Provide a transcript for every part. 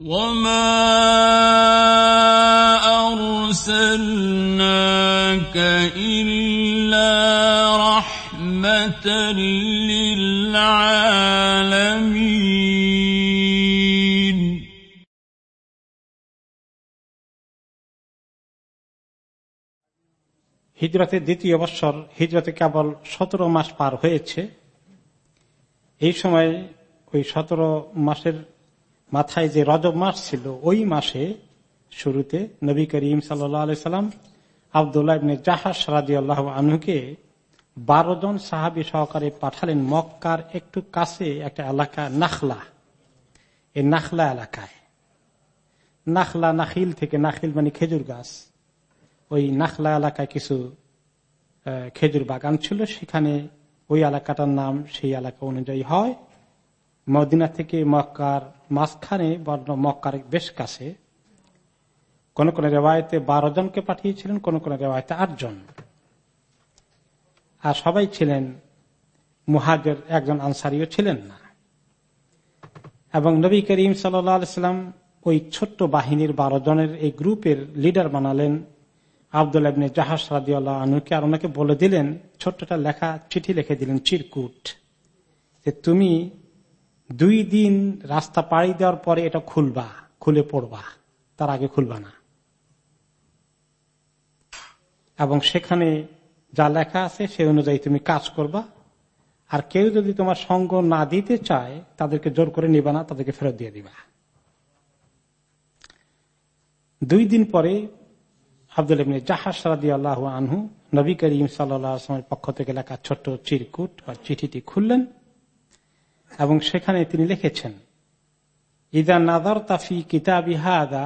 وما أرسلناك إلا رحمة للعالمين হিজরতের দ্বিতীয় বৎসর হিজরতে কেবল সতেরো মাস পার হয়েছে এই সময় ওই সতেরো মাসের মাথায় যে রজব মাস ছিল, ওই মাসে শুরুতে নবী করিম সাল্লাম আবদুল্লাহ ইবনে জাহাজ রাজি আল্লাহ আনুকে বারো জন সাহাবি সহকারে পাঠালেন মক্কার একটু কাছে একটা এলাকা নাখলা। এই নাখলা এলাকায়। নাখলা নাখিল থেকে নাখিল মানে খেজুর গাছ। ওই নাখলা এলাকায় কিছু খেজুর বাগান ছিল, সেখানে ওই এলাকাটার নাম সেই এলাকা অনুযায়ী হয়। মদিনা থেকে মক্কার মাঝখানে বর্ণ মক্কার বেশ কাছে। কোন কোন রেওয়ায়তে বারো জনকে পাঠিয়েছিলেন, কোন কোন রেওয়ায়তে আটজন আর সবাই ছিলেন, মুহাজের একজন আনসারিও ছিলেন না। এবং নবী করিম সাল্লাম ওই ছোট্ট বাহিনীর বারো জনের এই গ্রুপের লিডার বানালেন। আব্দুল আবনে জাহাজ রাদিউল্লাহ আনুকে আর ওনাকে বলে দিলেন, ছোট্টটা লেখা চিঠি লিখে দিলেন, চিরকুট। যে তুমি দুই দিন রাস্তা পাড়ি দেওয়ার পরে এটা খুলবা, খুলে পড়বা, তার আগে খুলবা না। এবং সেখানে যা লেখা আছে সে অনুযায়ী তুমি কাজ করবা। আর কেউ যদি তোমার সঙ্গ না দিতে চায়, তাদেরকে জোর করে নিবা না, তাদেরকে ফেরত দিয়ে দিবা। দুই দিন পরে আব্দুল ইবনে জাহাজ রাদি আল্লাহ আনহু নবী করিম সাল্লামের পক্ষ থেকে লেখা ছোট্ট চিরকুট বা চিঠিটি খুললেন। এবং সেখানে তিনি লিখেছেন, ইদা নাদর তাফি কিতাবি হাদা,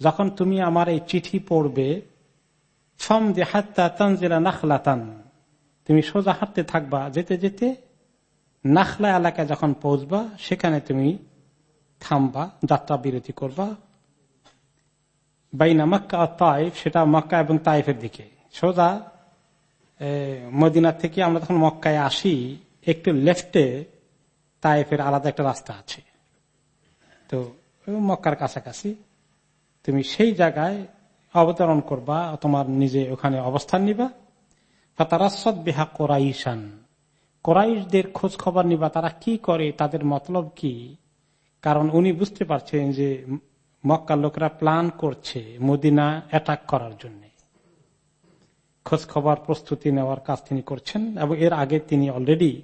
যখন তুমি আমার এই চিঠি পড়বে ফম যে হাত্তা তানজিলা নাখলাতান, তুমি সোজা হাঁটতে থাকবা, যেতে যেতে নাখলা এলাকায় যখন পৌঁছবা, সেখানে তুমি থামবা, যাত্রা বিরতি করবা। বাইনা মক্কা তাইফ, সেটা মক্কা এবং তাইফের দিকে। সোজা মদিনা থেকে আমরা যখন মক্কায় আসি, একটু লেফটে তাইফের আলাদা একটা রাস্তা আছে। তো মক্কার কাছাকাছি। তুমি সেই জায়গায় অবতরণ করবা, তোমার নিজে ওখানে অবস্থান নিবা। ফাতারাসদ বিহা কোরাইশান। কোরাইশদের খোঁজ খবর নিবা, তারা কি করে, তাদের মতলব কি? কারণ উনি বুঝতে পারছেন যে মক্কার লোকেরা প্ল্যান করছে মদিনা অ্যাটাক করার জন্য। খোঁজ খবর প্রস্তুতি নেওয়ার কাজ তিনি করছেন এবং এর আগে তিনি অলরেডি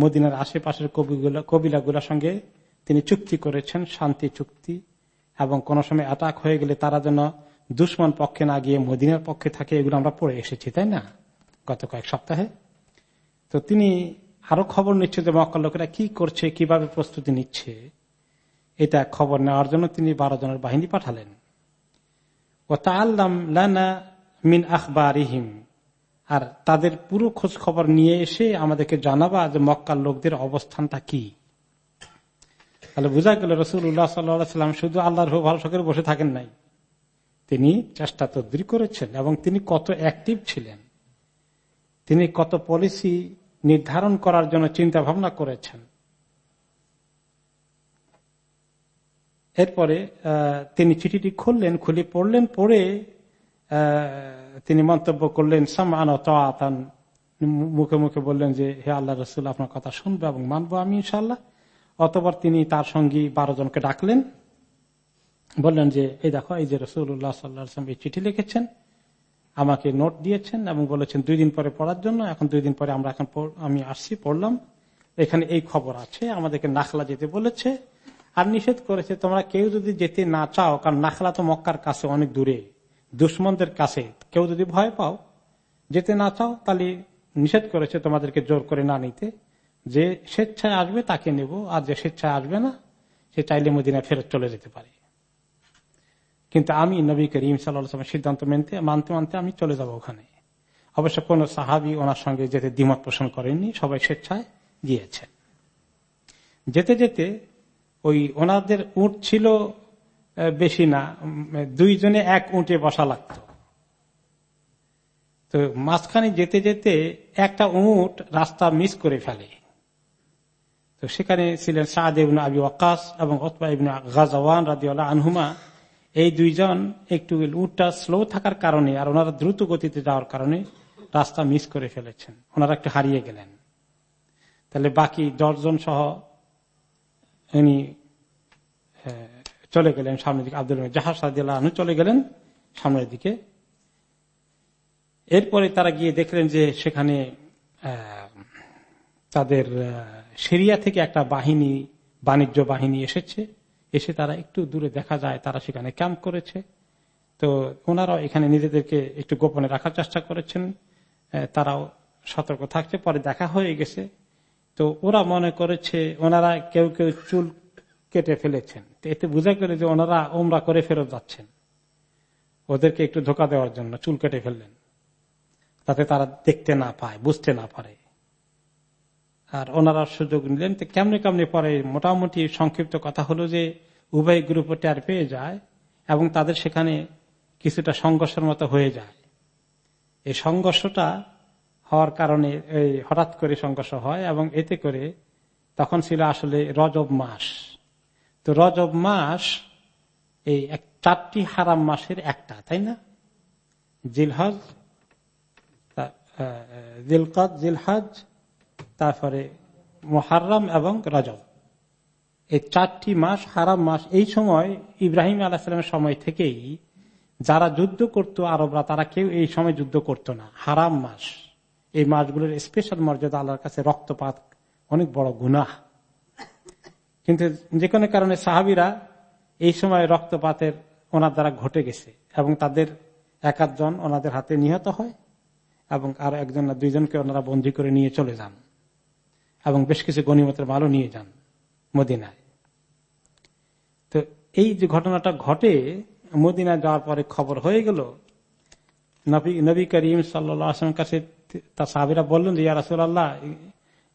মদিনার আশেপাশের কবিগুলা কবিলাগুলোর সঙ্গে তিনি চুক্তি করেছেন, শান্তি চুক্তি, এবং কোন সময় অ্যাটাক হয়ে গেলে তারা যেন দুশ্মন পক্ষে না গিয়ে মদিনার পক্ষে থাকে, এগুলো আমরা পড়ে এসেছি, তাই না? গত কয়েক সপ্তাহে। তো তিনি আরও খবর নিচ্ছে যে মক্কার লোকেরা কি করছে, কীভাবে প্রস্তুতি নিচ্ছে, এটা খবর নেওয়ার জন্য তিনি বারো জনের বাহিনী পাঠালেন। ও তা আল্লাম লানা মিন আখবরিহিম। আর তাদের পুরো খোঁজ খবর নিয়ে এসে আমাদেরকে জানাবা যে মক্কার লোকদের অবস্থানটা কি। তাহলে বোঝা গেল রসুল্লাহ সাল্লাম শুধু আল্লাহর ভরসা করে বসে থাকেন নাই। তিনি চেষ্টা তদ্রি করেছেন এবং তিনি কত অ্যাক্টিভ ছিলেন। তিনি কত পলিসি নির্ধারণ করার জন্য চিন্তা ভাবনা করেছেন। এরপরে তিনি চিঠিটি খুললেন, খুলে পড়লেন, পড়ে তিনি মন্তব্য করলেন সামান মুখে মুখে বললেন যে, হে আল্লাহ রসুল, আপনার কথা শুনব এবং মানবো আমি ইনশাল্লাহ অতবার তিনি তার সঙ্গী বারো জনকে ডাকলেন। বললেন যে, এই দেখো, এই যে রসুল্লাহ সাল্লাম এই চিঠি লিখেছেন, আমাকে নোট দিয়েছেন এবং বলেছেন, দুই দিন পরে পড়ার জন্য, এখন দুই দিন পরে আমরা এখন আমি আসছি, পড়লাম। এখানে এই খবর আছে, আমাদেরকে নাখলা যেতে বলেছে। আর নিষেধ করেছে, তোমরা কেউ যদি যেতে না চাও, কারণ নাখলা তো মক্কার কাছে, অনেক দূরে। দুশ্মনদের কাছে কেউ যদি ভয় পাও, যেতে না চাও, তাহলে নিষেধ করেছে তোমাদেরকে জোর করে না নিতে। যে স্বেচ্ছায় আসবে, তাকে নেব। আর যে স্বেচ্ছায় আসবে না, সে চাইলে মদিনা ফেরত চলে যেতে পারে। কিন্তু আমি নবী করিম সাল্লামের সিদ্ধান্ত মানতে মানতে মানতে আমি চলে যাব ওখানে। অবশ্য কোন সাহাবি ওনার সঙ্গে যেতে দ্বিমত পোষণ করেননি, সবাই স্বেচ্ছায় গিয়েছেন। যেতে যেতে ওই ওনাদের উঠ ছিল বেশি না দুইজনে এক উঁটে বসা লাগত। তো মাঝখানে যেতে যেতে একটা উঁট রাস্তা মিস করে ফেলে। তো সেখানে ছিলেন সাদ ইবন আবি ওয়াকাস এবং অতবা ইবন গাজাওয়ান রাদিউল্লাহ আনহুমা। এই দুইজন একটু উটটা স্লো থাকার কারণে আর ওনারা দ্রুত গতিতে যাওয়ার কারণে রাস্তা মিস করে ফেলেছেন। ওনারা একটু হারিয়ে গেলেন। তাহলে বাকি দশজন সহ উনি চলে গেলেন সামনের দিকে। আব্দুল জাহাজ সাদিয়াল্লাহ চলে গেলেন সামনের দিকে। এরপরে তারা গিয়ে দেখলেন যে সেখানে তাদের সিরিয়া থেকে একটা বাহিনী, বাণিজ্য বাহিনী এসেছে। এসে তারা একটু দূরে দেখা যায়, তারা সেখানে ক্যাম্প করেছে। তো ওনারাও এখানে নিজেদেরকে একটু গোপনে রাখার চেষ্টা করেছেন। তারাও সতর্ক থাকছে, পরে দেখা হয়ে গেছে। তো ওরা মনে করেছে, ওনারা কেউ কেউ চুল কেটে ফেলেছেন। এতে বোঝা গেল যে ওনারা ওমরা করে ফেরত যাচ্ছেন। ওদেরকে একটু ধোকা দেওয়ার জন্য চুল কেটে ফেললেন। তাতে তারা দেখতে না পায়, বুঝতে না পারে। আর ওনারা সুযোগ নিলেন তো কেমনে কেমনে পরে মোটামুটি সংক্ষিপ্ত কথা হলো যে উভয় গ্রুপ টের পেয়ে যায় এবং তাদের সেখানে কিছুটা সংঘর্ষের মতো হয়ে যায়। এই সংঘর্ষটা হওয়ার কারণে এই হঠাৎ করে সংঘর্ষ হয় এবং এতে করে তখন ছিল আসলে রজব মাস। তো রজব মাস এই চারটি হারাম মাসের একটা, তাই না? জিলহজ জিলকদ, জিলহাজ, তারপরে মোহারম এবং রজব। এই চারটি মাস, হারাম মাস, এই সময় ইব্রাহিম আলাহিসামের সময় থেকেই যারা যুদ্ধ করত আরবরা, তারা কেউ এই সময় যুদ্ধ করত না। হারাম মাস। এই মাসগুলোর স্পেশাল মর্যাদা আল্লাহর কাছে রক্তপাত অনেক বড় গুনাহ। কিন্তু যে কোনো কারণে সাহাবিরা এই সময় রক্তপাতের ওনার দ্বারা ঘটে গেছে এবং তাদের এক জন ওনাদের হাতে নিহত হয়। এবং আর একজন না দুইজনকে ওনারা বন্দি করে নিয়ে চলে যান এবং বেশ কিছু গণিমতের মালও নিয়ে যান মদিনায়। তো এই যে ঘটনাটা ঘটে, মদিনায় যাওয়ার পরে খবর হয়ে গেল, নবী করিম সাল্লামের কাছে তার সাহাবিরা বললেন যে ইয়ারাসুল্লাহ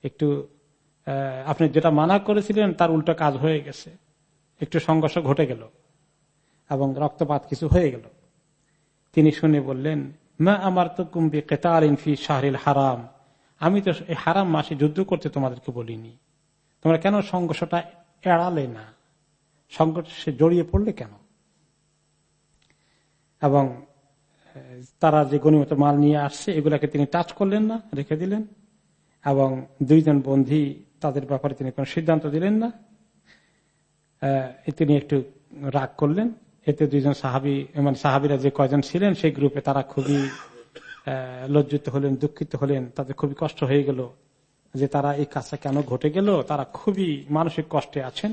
একটু আপনি যেটা মানা করেছিলেন তার উল্টো কাজ হয়ে গেছে। একটু সংঘর্ষ ঘটে গেল এবং রক্তপাত কিছু হয়ে গেল। তিনি শুনে বললেন মা আমার তো কুম্বি কেতার ইনফি শাহরিল হারাম। আমি তো এই হারাম মাসে যুদ্ধ করতে তোমাদেরকে বলিনি। তোমরা কেন সংঘর্ষটা এড়ালে না? সংঘর্ষে জড়িয়ে পড়লে কেন? এবং তারা যে গণিমত মাল নিয়ে আসছে, এগুলাকে তিনি টাচ করলেন না, রেখে দিলেন। এবং দুইজন বন্ধী তাদের ব্যাপারে তিনি কোন সিদ্ধান্ত দিলেন না। তিনি একটু রাগ করলেন। এতে দুইজন সাহাবি মানে সাহাবিরা যে কয়জন ছিলেন, সেই গ্রুপে তারা খুবই লজ্জিত হলেন, দুঃখিত হলেন। তাদের খুবই কষ্ট হয়ে গেল যে তারা এই কাজটা কেন ঘটে গেল। তারা খুবই মানসিক কষ্টে আছেন।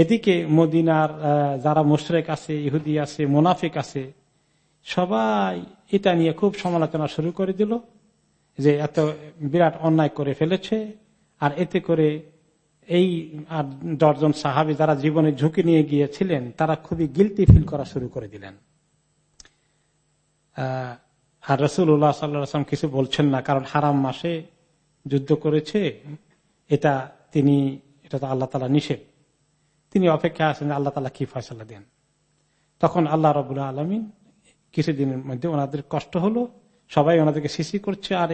এদিকে মদিনার যারা মুশরেক আছে, ইহুদি আছে, মোনাফিক আছে, সবাই এটা নিয়ে খুব সমালোচনা শুরু করে দিল যে এত বিরাট অন্যায় করে ফেলেছে। আর এতে করে এই দশজন সাহাবি যারা জীবনে ঝুঁকি নিয়ে গিয়েছিলেন, তারা খুবই গিলটি ফিল করা শুরু করে দিলেন। আর রসুল্লাহ সাল্লাম কিছু বলছেন না, কারণ হারাম মাসে যুদ্ধ করেছে, এটা তিনি, এটা তো আল্লাহ তালা নিষেধ। তিনি অপেক্ষা আছেন আল্লাহ তালা কি ফয়সলা দেন। তখন আল্লাহ রবুল্লাহ আলমিন কিছুদিনের মধ্যে ওনাদের কষ্ট হলো, সবাই ওনাদেরকে সিসি করছে, আর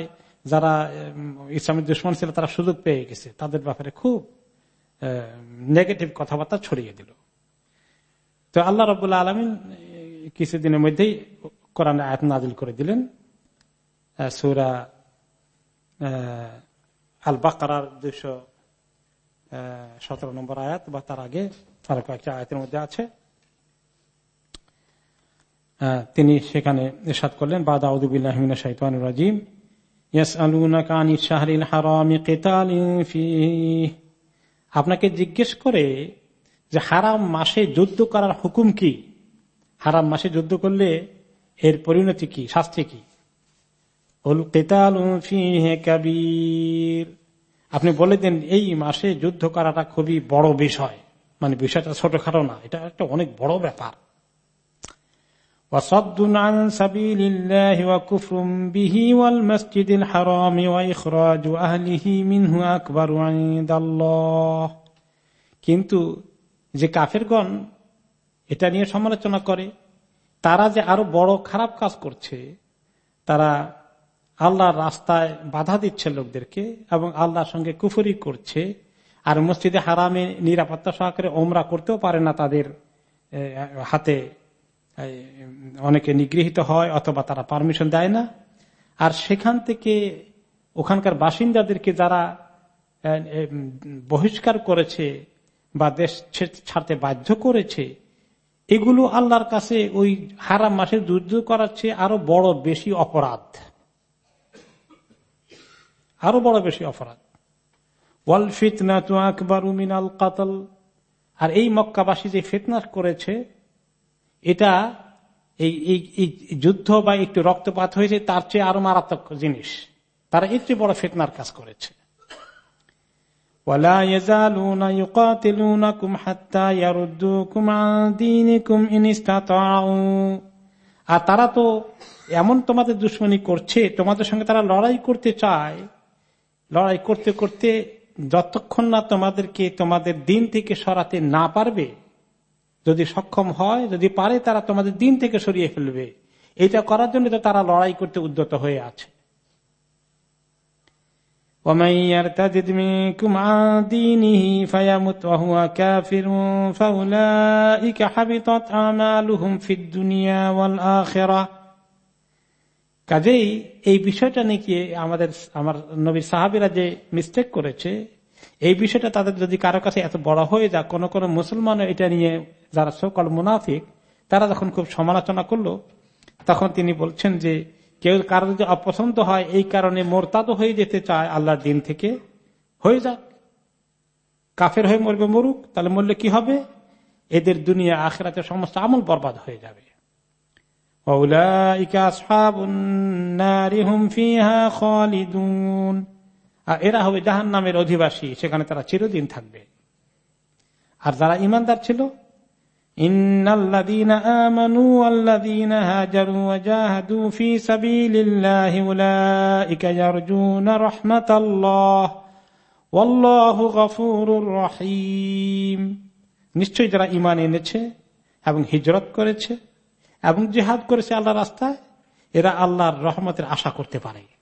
যারা ইসলামের দুশ্মন ছিল তারা সুযোগ পেয়ে গেছে, তাদের ব্যাপারে খুব নেগেটিভ কথাবার্তা ছড়িয়ে দিল। তো আল্লাহ রবুল্লাহ আলমিন কিছুদিনের মধ্যেই কোরআন আয়াত নাজিল করে দিলেন সুরা আল বাকার দুইশো সতেরো নম্বর আয়াত, বা তার আগে আরও কয়েকটা আয়াতের মধ্যে আছে। তিনি সেখানে এসাদ করলেন, বাদ আউদুবিল্লাহমিন শাহিতান রাজিম আপনাকে জিজ্ঞেস করে যে হারাম মাসে যুদ্ধ করার হুকুম কি? হারাম মাসে যুদ্ধ করলে এর পরিণতি কি, শাস্তি কি? আপনি বলে দেন, এই মাসে যুদ্ধ করাটা খুবই বড় বিষয়। মানে বিষয়টা ছোটখাটো না, এটা একটা অনেক বড় ব্যাপার। وصد عن سبيل الله وكفر به والمسجد الحرام وإخراج أهله منه أكبر عند الله কিন্তু যে কাফেরগণ এটা নিয়ে সমালোচনা করে তারা যে আরো বড় খারাপ কাজ করছে তারা আল্লাহর রাস্তায় বাধা দিচ্ছে লোকদেরকে এবং আল্লাহর সঙ্গে কুফরি করছে আর মসজিদে হারামে নিরাপত্তা সহকারে ওমরা করতেও পারে না তাদের হাতে অনেকে নিগৃহীত হয় অথবা তারা পারমিশন দেয় না। আর সেখান থেকে ওখানকার বাসিন্দাদেরকে যারা বহিষ্কার করেছে বা দেশ ছাড়তে বাধ্য করেছে, এগুলো আল্লাহর কাছে ওই হারাম মাসে যুদ্ধ করার চেয়ে আরও বড় বেশি অপরাধ। আরও বড় বেশি অপরাধ। ওয়াল ফিতনা আকবর উমিনাল কাতল। আর এই মক্কাবাসী যে ফিতনা করেছে এটা এই যুদ্ধ বা একটু রক্তপাত হয়েছে, তার চেয়ে আরও মারাত্মক জিনিস। তারা একটু বড় ফেতনার কাজ করেছে। আর তারা তো এমন তোমাদের দুশ্মনী করছে, তোমাদের সঙ্গে তারা লড়াই করতে চায়। লড়াই করতে করতে যতক্ষণ না তোমাদেরকে, তোমাদের দিন থেকে সরাতে না পারবে যদি সক্ষম হয়, যদি পারে তারা তোমাদের দিন থেকে সরিয়ে ফেলবে। এটা করার জন্য তো তারা লড়াই করতে উদ্যত হয়ে আছে। কাজেই এই বিষয়টা নিয়ে আমাদের, আমার নবীর সাহাবিরা যে মিস্টেক করেছে এই বিষয়টা তাদের যদি কারও কাছে এত বড় হয়ে যায়, কোন কোন মুসলমান এটা নিয়ে যারা সকল মুনাফিক, তারা যখন খুব সমালোচনা করল, তখন তিনি বলছেন যে কেউ কারও যদি অপছন্দ হয়, এই কারণে মোরতাদ হয়ে যেতে চায়, আল্লাহর দিন থেকে হয়ে যাক। কাফের হয়ে মরবে মরুক, তাহলে মরলে কি হবে? এদের দুনিয়া আখেরাতে সমস্ত আমল বরবাদ হয়ে যাবে। এরা হবে জাহান নামের অধিবাসী, সেখানে তারা চিরদিন থাকবে। আর যারা ইমানদার ছিল নিশ্চয় যারা ইমান এনেছে এবং হিজরত করেছে এবং জেহাদ করেছে আল্লাহ রাস্তায়, এরা আল্লাহর রহমতের আশা করতে পারে।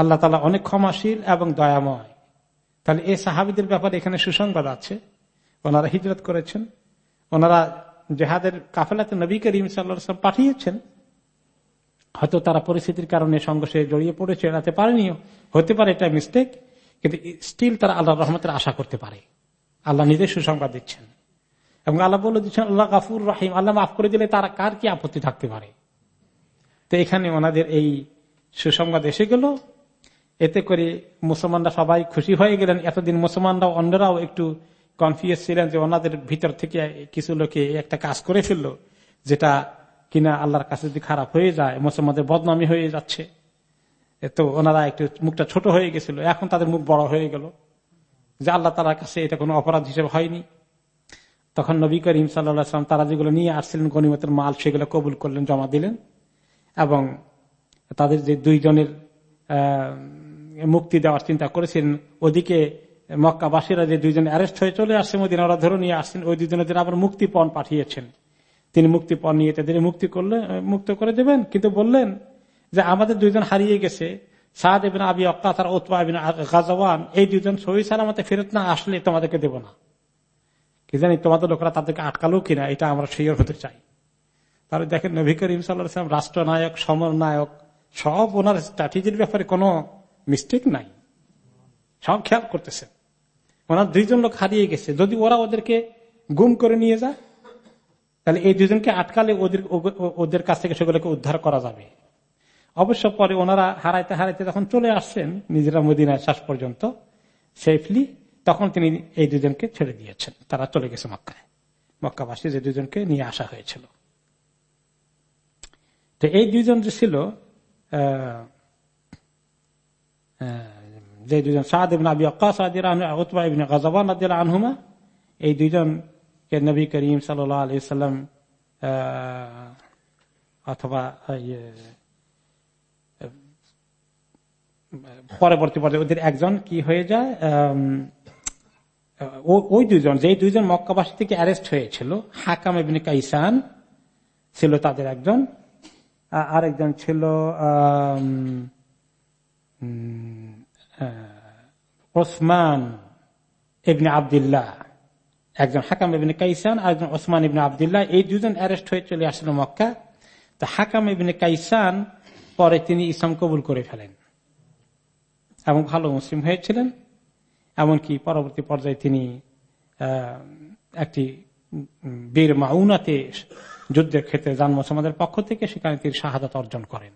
আল্লাহ তালা অনেক ক্ষমাশীল এবং দয়াময়। তাহলে এই সাহাবিদের ব্যাপারে এখানে সুসংবাদ আছে। ওনারা হিজরত করেছেন। ওনারা জেহাদের কাফেলাতে নবী করিম সাল্লাম পাঠিয়েছেন। হয়তো তারা পরিস্থিতির কারণে সংঘর্ষে জড়িয়ে পড়েছে, এড়াতে পারেনি হতে পারে এটা মিস্টেক কিন্তু স্টিল তারা আল্লাহ রহমতের আশা করতে পারে। আল্লাহ নিজে সুসংবাদ দিচ্ছেন। এবং আল্লাহ বলে দিচ্ছেন, আল্লাহ গাফুর রাহিম। আল্লাহ মাফ করে দিলে তারা কার কি আপত্তি থাকতে পারে? তো এখানে ওনাদের এই সুসংবাদ এসে গেল। এতে করে মুসলমানরা সবাই খুশি হয়ে গেলেন। এতদিন মুসলমানরা অন্যরাও একটু কনফিউজ ছিলেন যে ওনাদের ভিতর থেকে কিছু লোকে একটা কাজ করে ফেলল যেটা কিনা আল্লাহর কাছে যদি খারাপ হয়ে যায়, মুসলমানদের বদনামি হয়ে যাচ্ছে। তো ওনারা একটু মুখটা ছোট হয়ে গেছিল। এখন তাদের মুখ বড় হয়ে গেল যে আল্লাহ তালার কাছে এটা কোনো অপরাধ হিসেবে হয়নি। তখন নবী করিম সাল্লাম তারা যেগুলো নিয়ে আসছিলেন গণিমতের মাল, সেগুলো কবুল করলেন, জমা দিলেন এবং তাদের যে দুইজনের মুক্তি দেওয়ার চিন্তা করেছিলেন ওদিকে মক্কাবাসীরা যে দুইজন অ্যারেস্ট হয়ে চলে আসছে মদিনা ওরা ধরে নিয়ে আসছেন, ওই দুজনের আবার মুক্তিপণ পাঠিয়েছেন। তিনি মুক্তিপণ নিয়ে তাদের মুক্তি করলে, মুক্ত করে দেবেন। কিন্তু বললেন যে আমাদের দুইজন হারিয়ে গেছে। সাদ এবিন আবি অক্কা তার ওতবা গাজওয়ান, এই দুজন সহি সালামতে ফেরত না আসলে তোমাদেরকে দেব না। কি জানি তোমাদের লোকরা তাদেরকে আটকালো কিনা, এটা আমরা শিওর হতে চাই। তাহলে দেখেন নবী করিম সাল্লাম রাষ্ট্রনায়ক সমরনায়ক সব ওনার স্ট্র্যাটেজির ব্যাপারে কোনো মিস্টেক নাই। সব খেয়াল করতেছেন। ওনার দুইজন লোক হারিয়ে গেছে। যদি ওরা ওদেরকে গুম করে নিয়ে যায়, তাহলে এই দুজনকে আটকালে ওদের ওদের কাছ থেকে সেগুলোকে উদ্ধার করা যাবে। অবশ্য পরে ওনারা হারাইতে হারাইতে যখন চলে আসছেন, নিজেরা মদিনায় শেষ পর্যন্ত, সেফলি তখন তিনি এই দুজনকে ছেড়ে দিয়েছেন। তারা চলে গেছে মক্কায়। মক্কাবাসী যে দুজনকে নিয়ে আসা হয়েছিল। তো এই দুজন যে ছিল যে দুজন সাদ ইবিন আবি আকাশ উতবা ইবিন আনহুমা এই দুজনকে নবী করিম সাল্লাম অথবা পরবর্তী পর্যায়ে ওদের একজন কি হয়ে যায় ওই দুজন যে দুইজন মক্কাবাসী থেকে অ্যারেস্ট হয়েছিল, হাকাম এবিন কাইসান ছিল তাদের একজন আরেকজন ছিল ওসমান ইবনে আবদুল্লাহ, একজন হাকাম ইবনে কাইসান আর একজন ওসমান ইবনে আবদুল্লাহ, এই দুজন অ্যারেস্ট হয়ে চলে আসছিল মক্কা। তো হাকাম ইবনে কাইসান পরে তিনি ইসলাম কবুল করে ফেলেন এবং ভালো মুসলিম হয়েছিলেন। এমনকি পরবর্তী পর্যায়ে তিনি একটি বীর মাউনাতে যুদ্ধের ক্ষেত্রে জান মোসাম্মদের পক্ষ থেকে সেখানে তিনি শাহাদাত অর্জন করেন।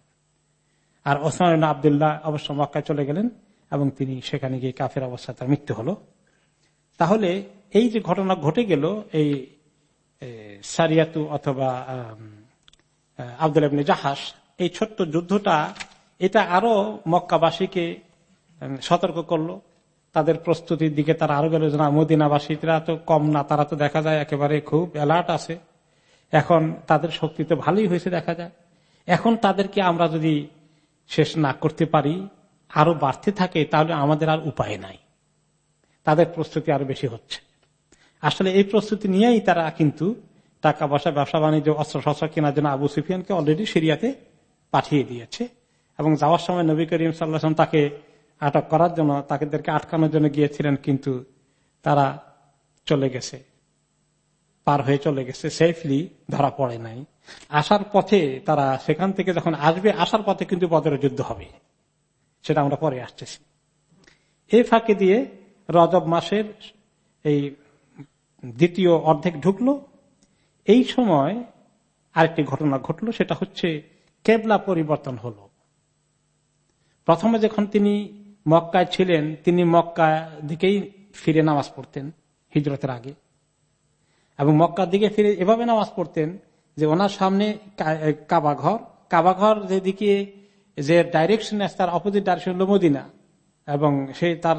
আর ওসমান আবদুল্লাহ অবশ্য মক্কায় চলে গেলেন এবং তিনি সেখানে গিয়ে কাফের অবস্থায় তার মৃত্যু হল। তাহলে এই যে ঘটনা ঘটে গেল, এই সারিয়াতু অথবা আব্দুল আবনে জাহাস এই ছোট্ট যুদ্ধটা, এটা আরও মক্কাবাসীকে সতর্ক করল। তাদের প্রস্তুতির দিকে তারা আরও গেল না, মদিনাবাসীরা তো কম না, তারা তো দেখা যায় একেবারে খুব অ্যালার্ট আছে। এখন তাদের শক্তি তো ভালোই হয়েছে দেখা যায়। এখন তাদেরকে আমরা যদি শেষ না করতে পারি, আরও বাড়তে থাকে, তাহলে আমাদের আর উপায় নাই। তাদের প্রস্তুতি আরও বেশি হচ্ছে। আসলে এই প্রস্তুতি নিয়েই তারা কিন্তু টাকা পয়সা ব্যবসা, বাণিজ্য অস্ত্র শস্ত্র কেনার জন্য আবু সুফিয়ানকে অলরেডি সিরিয়াতে পাঠিয়ে দিয়েছে এবং যাওয়ার সময় নবী করিম সাল্লাহ তাকে আটক করার জন্য তাদেরকে আটকানোর জন্য গিয়েছিলেন, কিন্তু তারা চলে গেছে, পার হয়ে চলে গেছে। সেফলি ধরা পড়ে নাই। আসার পথে তারা সেখান থেকে যখন আসবে, আসার পথে কিন্তু বদরের যুদ্ধ হবে। সেটা আমরা পরে আসতেছি। এই ফাঁকে দিয়ে রজব মাসের এই দ্বিতীয় অর্ধেক ঢুকলো। এই সময় আরেকটি ঘটনা ঘটলো, সেটা হচ্ছে কেবলা পরিবর্তন হলো। প্রথমে যখন তিনি মক্কায় ছিলেন, তিনি মক্কা দিকেই ফিরে নামাজ পড়তেন, হিজরতের আগে। এবং মক্কার দিকে ফিরে এভাবে নামাজ পড়তেন যে ওনার সামনে কাবাঘর কাবাঘর যেদিকে যে ডাইরেকশন তার অপোজিট ডাইরেকশন হলো মদিনা। এবং সেই তার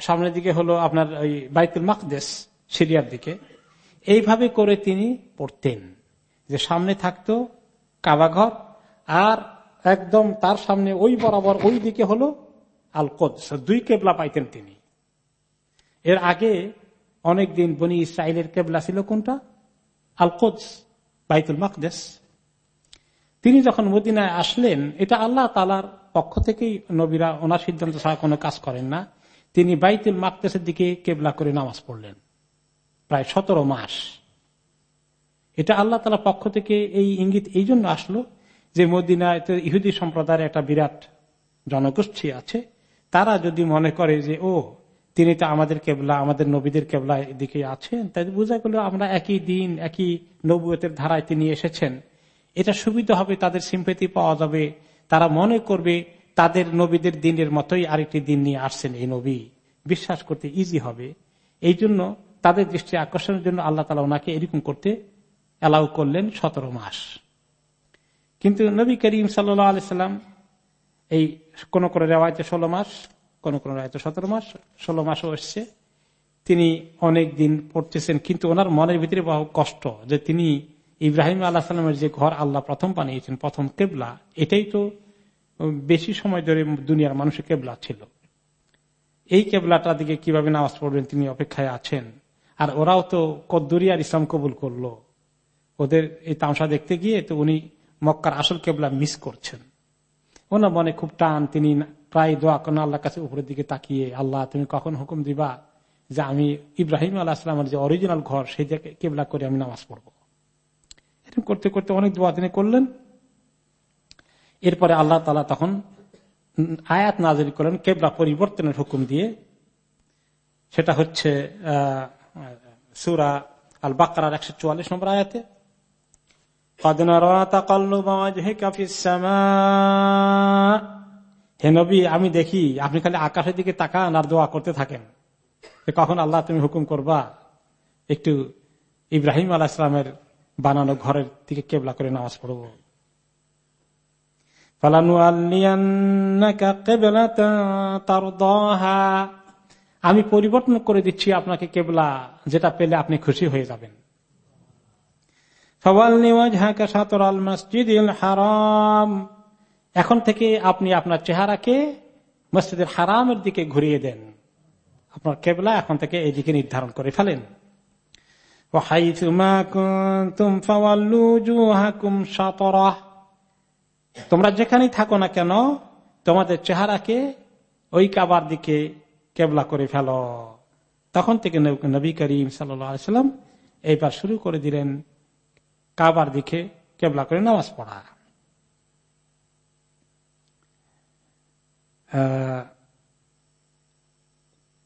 সামনের দিকে হলো আপনার ওই বাইতুল মাকদেশ সিরিয়ার দিকে। এইভাবে করে তিনি পড়তেন। যে সামনে থাকতো কাবাঘর আর একদম তার সামনে ওই বরাবর ওই দিকে হলো আল দুই কেবলা পাইতেন তিনি। এর আগে অনেকদিন বনি ইসরায়েলের কেবলা ছিল কোনটা? আল বাইতুল মাকদেশ তিনি যখন মদিনায় আসলেন, এটা আল্লাহ তালার পক্ষ থেকেই নবীরা ওনার সিদ্ধান্ত ছাড়া কোনো কাজ করেন না। তিনি বাইতুল মাকদেশের দিকে কেবলা করে নামাজ পড়লেন। প্রায় সতেরো মাস। এটা আল্লাহ তালার পক্ষ থেকে এই ইঙ্গিত এই জন্য আসলো যে মদিনায় ইহুদি সম্প্রদায়ের একটা বিরাট জনগোষ্ঠী আছে। তারা যদি মনে করে যে ও তিনি তো আমাদের কেবলা, আমাদের নবীদের কেবলা দিকে আছেন। তাই বোঝা গেল আমরা একই দিন, একই নবুয়তের ধারায় তিনি এসেছেন। এটা সুবিধা হবে, তাদের সিম্পেতি পাওয়া যাবে। তারা মনে করবে তাদের নবীদের দিনের মতোই আরেকটি দিন নিয়ে আসছেন এই নবী। বিশ্বাস করতে ইজি হবে। এই জন্য তাদের দৃষ্টি আকর্ষণের জন্য আল্লাহ তালা ওনাকে এরকম করতে অ্যালাউ করলেন সতেরো মাস। কিন্তু নবী করিম আলাইসাল্লাম এই কোন কোন রেওয়ায়তে ষোলো মাস কোন কোন রেওয়ায়তে সতেরো মাস, ষোলো মাসও এসছে। তিনি অনেক দিন পড়তেছেন, কিন্তু ওনার মনের ভিতরে বহু কষ্ট যে তিনি ইব্রাহিম আল্লাহ সাল্লামের যে ঘর আল্লাহ প্রথম বানিয়েছেন, প্রথম কেবলা, এটাই তো বেশি সময় ধরে দুনিয়ার মানুষের কেবলা ছিল। এই কেবলাটার দিকে কীভাবে নামাজ পড়বেন তিনি অপেক্ষায় আছেন? আর ওরাও তো কদ্দুরিয়ার ইসলাম কবুল করল। ওদের এই তামসা দেখতে গিয়ে তো উনি মক্কার আসল কেবলা মিস করছেন। ওনার মনে খুব টান, তিনি প্রায় দোয়া করেন আল্লাহ কাছে উপরের দিকে তাকিয়ে, আল্লাহ তুমি কখন হুকুম দিবা যে আমি ইব্রাহিম আল্লাহ আসলামের যে অরিজিনাল ঘর, সেই জায়গায় কেবলা করে আমি নামাজ পড়ব। এরকম করতে করতে অনেক দোয়া তিনি করলেন। এরপরে আল্লাহ তালা তখন আয়াত নাজির করলেন কেবলা পরিবর্তনের হুকুম দিয়ে। সেটা হচ্ছে সুরা আল বাকার একশো চুয়াল্লিশ নম্বর আয়াতে হে নবী, আমি দেখি আপনি খালি আকাশের দিকে তাকান আর দোয়া করতে থাকেন। কখন আল্লাহ তুমি হুকুম করবা? একটু ইব্রাহিম আলাহ ইসলামের বানানো ঘরের দিকে কেবলা করে নামাজ পড়ব। আমি পরিবর্তন করে দিচ্ছি আপনাকে কেবলা, যেটা পেলে আপনি খুশি হয়ে যাবেন। সবাল নিওয়াজ হাকা সাতর আল মসজিদ হারাম। এখন থেকে আপনি আপনার চেহারাকে মসজিদের হারামের দিকে ঘুরিয়ে দেন। আপনার কেবলা এখন থেকে এই দিকে নির্ধারণ করে ফেলেন। তোমরা যেখানেই থাকো না কেন, তোমাদের চেহারাকে ওই কাবার দিকে কেবলা করে ফেল। তখন থেকে নবী করিম সাল্লাম এইবার শুরু করে দিলেন কাবার দিকে কেবলা করে নামাজ পড়া।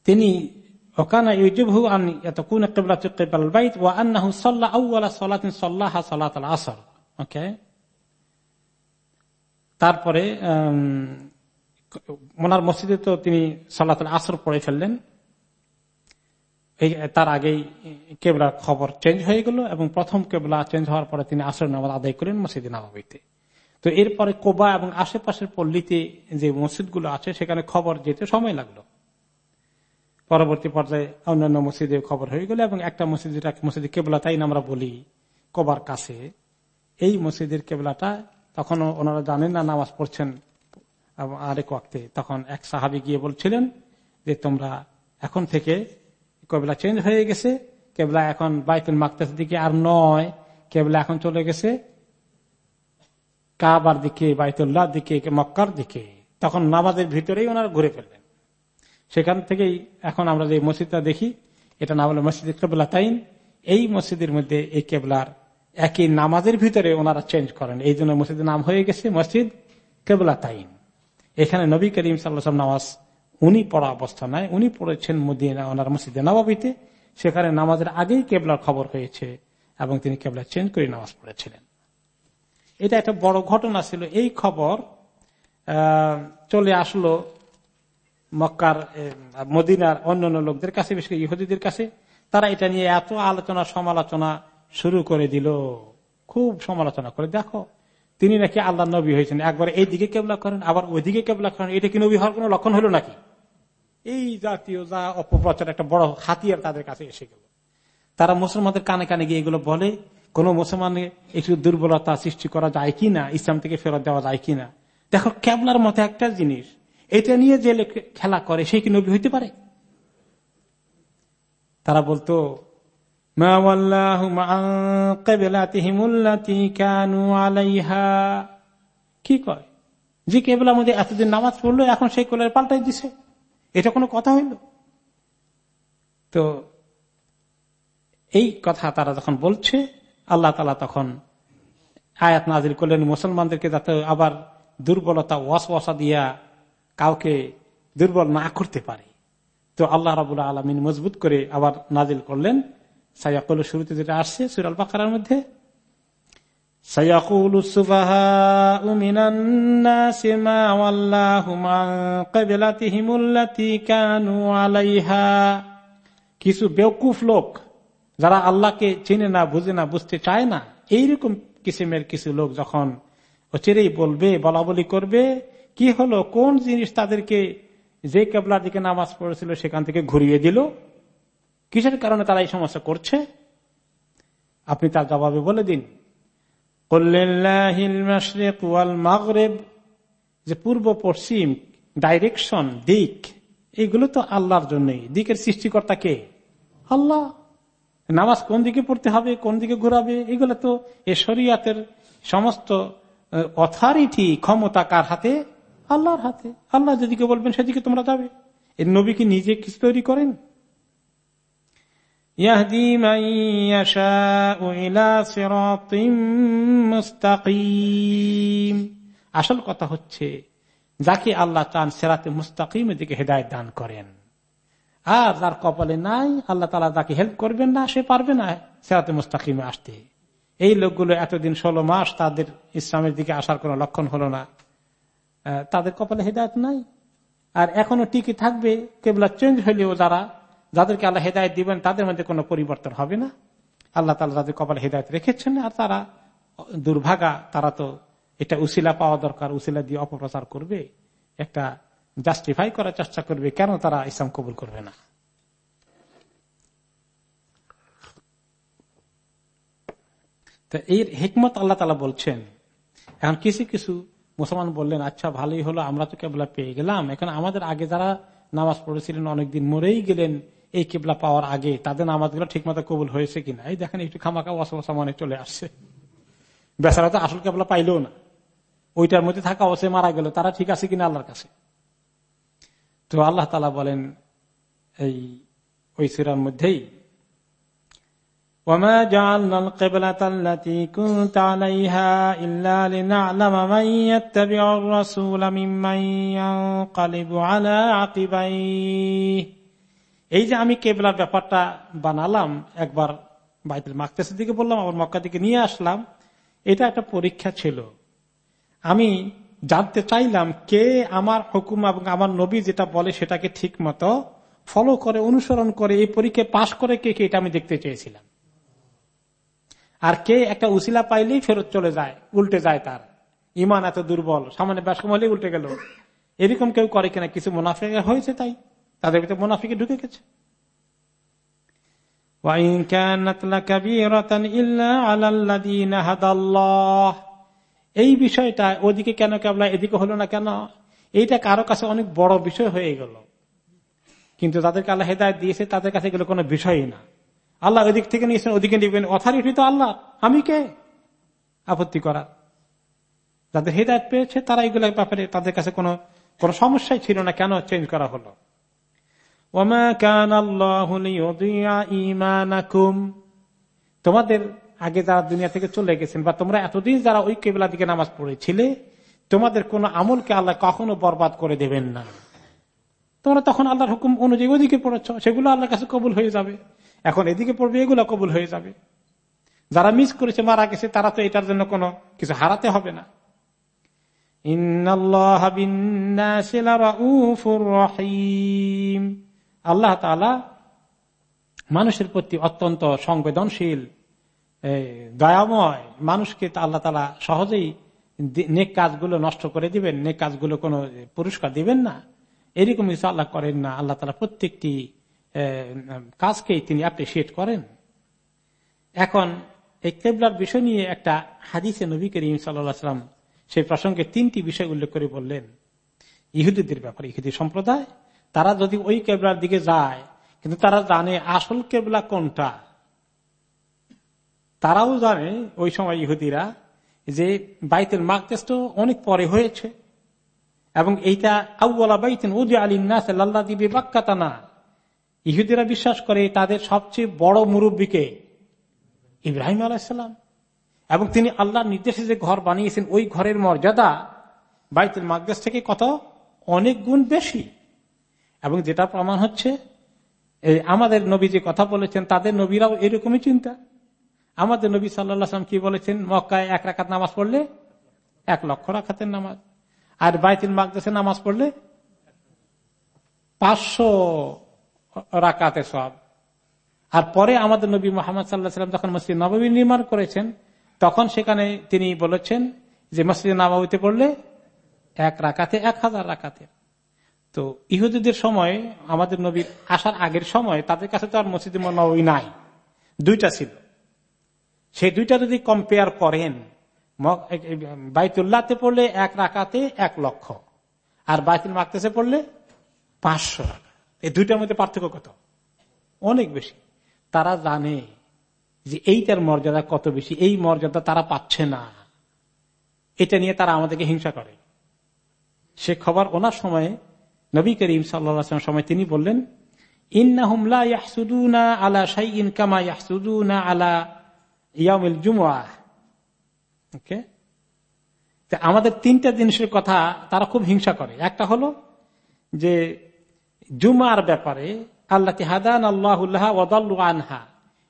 তিনি ওয়া ওকে? তারপরে ওনার মসজিদে তো তিনি সাল্লাহ আসর পড়ে ফেললেন। তার আগেই কেবলার খবর চেঞ্জ হয়ে গেল এবং প্রথম কেবলা চেঞ্জ হওয়ার পরে তিনি আসর নামাজ আদায় করেন মসজিদে নামাবিতে তো এরপরে কোবা এবং আশেপাশের পল্লীতে যে মসজিদগুলো আছে, সেখানে খবর যেতে সময় লাগল। পরবর্তী পর্যায়ে অন্যান্য মসজিদে খবর হয়ে গেল এবং একটা মসজিদ মসজিদ কেবলা, তাই আমরা বলি কোবার কাছে। এই মসজিদের কেবলাটা তখন ওনারা জানেন না, নামাজ পড়ছেন আরেক ওয়াক্তে। তখন এক সাহাবি গিয়ে বলছিলেন যে, তোমরা এখন থেকে কেবলা চেঞ্জ হয়ে গেছে। কেবলা এখন বাইতুল মাকতাস দিকে আর নয়। কেবলা এখন চলে গেছে। কাবার দিকে বাইতুল্লাহ দিকে, মক্কার দিকে, তখন নামাজের ভিতরেই ওনারা ঘুরে ফেললেন। সেখান থেকেই এখন আমরা যে মসজিদটা দেখি এটা নাম হলো মসজিদ কেবলা তাইন। এই মসজিদের মধ্যে এই কেবলার একই নামাজের ভিতরে ওনারা চেঞ্জ করেন। এই জন্য মসজিদের নাম হয়ে গেছে মসজিদ কেবলা তাইন। এখানে নবী করিম সাল্লাম নামাজ উনি পড়া অবস্থা নাই উনি পড়েছেন মদিনা, ওনার মসজিদে নবাবিতে। সেখানে নামাজের আগেই কেবলার খবর হয়েছে এবং তিনি কেবলা চেঞ্জ করে নামাজ পড়েছিলেন। এটা একটা বড় ঘটনা ছিল। এই খবর চলে আসলো মক্কার মদিনার অন্যান্য লোকদের কাছে, বিশেষ ইহুদিদের কাছে। তারা এটা নিয়ে এত আলোচনা, সমালোচনা শুরু করে দিল। খুব সমালোচনা করে। দেখো, তিনি নাকি আল্লাহ নবী হয়েছেন। একবার এই দিকে কেবলা করেন, আবার ওই দিকে কেবলা করেন। এটা কি নবী হওয়ার কোন লক্ষণ হলো নাকি? এই জাতীয় যা অপপ্রচার, একটা বড় হাতিয়ার তাদের কাছে এসে গেল। তারা মুসলমানদের কানে কানে গিয়ে এগুলো বলে কোন মুসলমানের একটু দুর্বলতা সৃষ্টি করা যায় কি না ইসলাম থেকে ফেরত দেওয়া যায় কি না দেখো, কেবলার মতো একটা জিনিস, এটা নিয়ে যে খেলা করে, সে কি নবী হইতে পারে? তারা বলতো কি কয়? যে কেবলার মধ্যে এতদিন নামাজ পড়ল, এখন সেই কোলের পাল্টাই দিছে। এটা কোনো কথা হইল? তো এই কথা তারা যখন বলছে আল্লাহ তালা তখন আয়াত নাজির করলেন, মুসলমানদেরকে যাতে আবার দুর্বলতা ওয়াস ওয়াসা দিয়া কাউকে দুর্বল না করতে পারে। তো আল্লাহ রাবুল্লাহ আলমিন মজবুত করে আবার নাজিল করলেন। সাইয়াকুল শুরুতে যেটা আসছে সুরাল বাকার মধ্যে কিছু বেউকুফ লোক যারা আল্লাহকে চিনে না, বুঝে না, বুঝতে চায় না, এইরকম কিসিমের কিছু লোক যখন অচিরেই বলবে, বলা বলি করবে, কি হলো, কোন জিনিস তাদেরকে যে কেবলার দিকে নামাজ পড়েছিল সেখান থেকে ঘুরিয়ে দিল? কিসের কারণে তারা এই সমস্যা করছে? আপনি তার জবাবে বলে দিন। যে পূর্ব পশ্চিম ডাইরেকশন দিক এইগুলো তো আল্লাহর জন্যই। দিকের সৃষ্টিকর্তা কে? আল্লাহ। নামাজ কোন দিকে পড়তে হবে, কোন দিকে ঘুরাবে, এগুলো তো এ শরিয়াতের সমস্ত অথরিটি ক্ষমতা কার হাতে? আল্লাহর হাতে। আল্লাহ যেদিকে বলবেন সেদিকে তোমরা যাবে। এর নবী কি নিজে কিছু তৈরি করেন? আসল কথা হচ্ছে, যাকে আল্লাহ চান সেরাতে মুস্তাকিম দিকে হেদায়ত দান করেন। আর যার কপালে নাই, আল্লাহ তালা তাকে হেল্প করবেন না, সে পারবে না সেরাতে মুস্তাকিমে আসতে। এই লোকগুলো এতদিন ষোলো মাস তাদের ইসলামের দিকে আসার কোন লক্ষণ হলো না। তাদের কপালে হেদায়ত নাই। আর এখনও টিকে থাকবে, কেবলা চেঞ্জ হইলেও যারা, যাদেরকে আল্লাহ হেদায়ত দিবেন, তাদের মধ্যে কোনো পরিবর্তন হবে না। আল্লাহ তালা তাদের কপালে হেদায়ত রেখেছেন আর তারা দুর্ভাগা, তারা তো এটা উসিলা পাওয়া দরকার, উসিলা দিয়ে অপপ্রচার করবে। একটা জাস্টিফাই করার চেষ্টা করবে, কেন তারা ইসলাম কবুল করবে না? এর হিকমত আল্লাহ তালা বলছেন, এখন কিছু কিছু মুসলমান বললেন আচ্ছা ভালোই হলো, আমরা তো কেবলা পেয়ে গেলাম। এখন আমাদের আগে যারা নামাজ পড়েছিলেন, অনেকদিন মরেই গেলেন, এই কেবলা পাওয়ার আগে তাদের নামাজগুলো ঠিক মতো কবুল হয়েছে কিনা? এই দেখেন, একটু খামাকা ওয়াসা মনে চলে আসছে। বেচারা তো আসল কেবলা পাইলেও না। ওইটার মধ্যে থাকা অবশ্যই মারা গেল, তারা ঠিক আছে কিনা আল্লাহর কাছে? তো আল্লাহ তালা বলেন এই ওই সুরার মধ্যেই وما جعلنا القبلة التي كنت عليها إلا لنعلم من يتبع الرسول ممن ينقلب على عقبيه এই যে আমি কেবলার ব্যাপারটা বানালাম একবার বাইতুল মাকতেসের দিকে বললাম আবার মক্কা দিকে নিয়ে আসলাম এটা একটা পরীক্ষা ছিল আমি জানতে চাইলাম কে আমার হুকুম এবং আমার নবী যেটা বলে সেটাকে ঠিক মতো ফলো করে, অনুসরণ করে, এই পরীক্ষায় পাশ করে কে কে, এটা আমি দেখতে চেয়েছিলাম। আর কে একটা উসিলা পাইলেই ফেরত চলে যায়, উল্টে যায় তার। ইমান এত দুর্বল সামান্য ব্যাসকম হলেই উল্টে গেল। এরকম কেউ করে কিনা, কিছু মুনাফিক হয়েছে তাই? তাদের ভিতরে মুনাফিকে ঢুকে গেছে। এই বিষয়টা ওদিকে কেন কেবলা, এদিকে হলো না কেন? এইটা কারও কাছে অনেক বড় বিষয় হয়ে গেল। কিন্তু তাদেরকে আল্লাহ হেদায়ত দিয়েছে, তাদের কাছে এগুলো কোনো বিষয়ই না। আল্লাহ ওদিক থেকে নিয়েছেন, ওদিকে নিবেন। অথরিটি তো আল্লাহ, আমি কে? আপত্তি করার যাদের হেদায়ত পেয়েছে, তারা এগুলোর ব্যাপারে তাদের কাছে কোনো, কোন সমস্যাই ছিল না, কেন চেঞ্জ করা হলো? তোমাদের আগে যারা দুনিয়া থেকে চলে গেছেন বা তোমরা এতদিন যারা ওই কেবলা দিকে নামাজ পড়েছিলে, তোমাদের কোন আমলকে আল্লাহ কখনো বরবাদ করে দেবেন না। তোমরা তখন আল্লাহর হুকুম অনুযায়ী ওদিকে পড়েছ, সেগুলো আল্লাহর কাছে কবুল হয়ে যাবে। এখন এদিকে পড়বে, এগুলো কবুল হয়ে যাবে। যারা মিস করেছে, মারা গেছে, তারা তো এটার জন্য কোনো কিছু হারাতে হবে না। আল্লাহ মানুষের প্রতি অত্যন্ত সংবেদনশীল দয়াময় মানুষকে আল্লাহ তালা সহজেই নেক কাজগুলো নষ্ট করে দিবেন, নেক কাজগুলো কোনো পুরস্কার দিবেন না। এরকম কিছু আল্লাহ করেন না। আল্লাহ তালা প্রত্যেকটি কাজকেই তিনি অ্যাপ্রিসিয়েট করেন। এখন এই কেবলার বিষয় নিয়ে একটা হাদিসে নবী করিম সাল্লাম সেই প্রসঙ্গে তিনটি বিষয় উল্লেখ করে বললেন। ইহুদিদের ব্যাপারে, ইহুদি সম্প্রদায়, তারা যদি ওই কেবলার দিকে যায়, কিন্তু তারা জানে আসল কেবলা কোনটা? তারাও জানে, ওই সময় ইহুদিরা, যে বাইতের মাকতেস তো অনেক পরে হয়েছে। এবং এইটা আউ্লা বাইতেন উদি আলিনাস লাল্লা দিবি বাক্কাতানা ইহুদিরা বিশ্বাস করে তাদের সবচেয়ে বড় মুরব্বীকে ইব্রাহিম আলাইসাল্লাম এবং তিনি আল্লাহর নির্দেশে যে ঘর বানিয়েছেন, ওই ঘরের মর্যাদা বাইতুল মাকদেশ থেকে কত? অনেক গুণ বেশি। এবং যেটা প্রমাণ হচ্ছে আমাদের নবী যে কথা বলেছেন, তাদের নবীরাও এরকমই চিন্তা। আমাদের নবী সাল্লাম কি বলেছেন? মক্কায় এক রাখাত নামাজ পড়লে এক লক্ষ রাখাতের নামাজ। আর বাইতুল মাকদেশে নামাজ পড়লে পাঁচশো রাকাতে সব আর পরে আমাদের নবী মোহাম্মদ সাল্লাহ সাল্লাম যখন মসজিদ নবী নির্মাণ করেছেন, তখন সেখানে তিনি বলেছেন যে মসজিদ নবাবিতে পড়লে এক রাকাতে এক হাজার রাকাতে। তো ইহুদিদের সময়, আমাদের নবীর আসার আগের সময় তাদের কাছে তো আর মসজিদ নবী নাই। দুইটা ছিল। সেই দুইটা যদি কম্পেয়ার করেন বাইতুল্লাহতে পড়লে এক রাকাতে এক লক্ষ, আর বাইতুল মাকতেছে পড়লে পাঁচশো টাকা। এই দুইটার মধ্যে পার্থক্য কত? অনেক বেশি। তারা জানে যে এইটার মর্যাদা কত বেশি, এই মর্যাদা তারা পাচ্ছে না। এটা নিয়ে তারা আমাদেরকে হিংসা করে। সে খবর ওনার সময়ে, নবী করিম সাল্লা সময় তিনি বললেন ইন্না ইয়াহসুদুনা আলা শাইন কামা ইয়াহসুদুনা আলা ইয়ামিল জুমুয়া। ওকে আমাদের তিনটা জিনিসের কথা তারা খুব হিংসা করে। একটা হলো যে জুমার ব্যাপারে আল্লাহ হাদান আল্লাহ আনহা।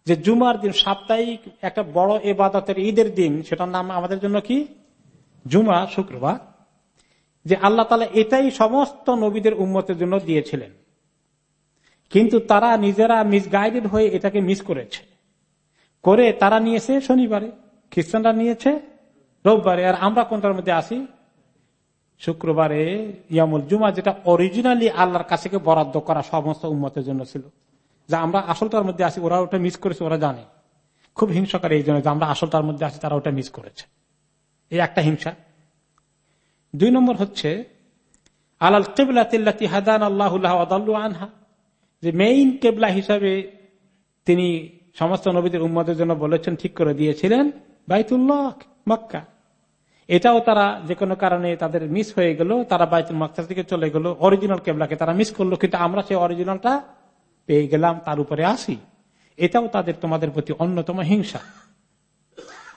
যে জুমার দিন সাপ্তাহিক একটা বড় এবাদতের ঈদের দিন, সেটার নাম আমাদের জন্য কি? জুমা, শুক্রবার। যে আল্লাহ তালা এটাই সমস্ত নবীদের উন্মতের জন্য দিয়েছিলেন। কিন্তু তারা নিজেরা মিসগাইডেড হয়ে এটাকে মিস করেছে। করে তারা নিয়েছে শনিবারে, খ্রিস্টানরা নিয়েছে রোববারে। আর আমরা কোনটার মধ্যে আসি শুক্রবারে ইয়ামুল জুমা, যেটা অরিজিনালি আল্লাহর কাছে বরাদ্দ করা সমস্ত উন্মতের জন্য ছিল। যা আমরা আসলটার মধ্যে আসি ওরা ওটা মিস করেছে, ওরা জানে। খুব হিংসা করে এই জন্য যে আমরা আসলটার মধ্যে আসি তারা ওটা মিস করেছে। এই একটা হিংসা। দুই নম্বর হচ্ছে, আলাল কেবলা তিল্লাতি হাদান আল্লাহ আনহা। যে মেইন কেবলা হিসাবে তিনি সমস্ত নবীদের উম্মদের জন্য বলেছেন, ঠিক করে দিয়েছিলেন বাইতুল্লাহ, মক্কা। এটাও তারা যে কোনো কারণে তাদের মিস হয়ে গেল, তারা বাইতুল মাকসার দিকে চলে গেল অরিজিনাল কেবলাকে তারা মিস করল, কিন্তু আমরা সেই অরিজিনালটা পেয়ে গেলাম, তার উপরে আসি। এটাও তাদের, তোমাদের প্রতি অন্যতম হিংসা।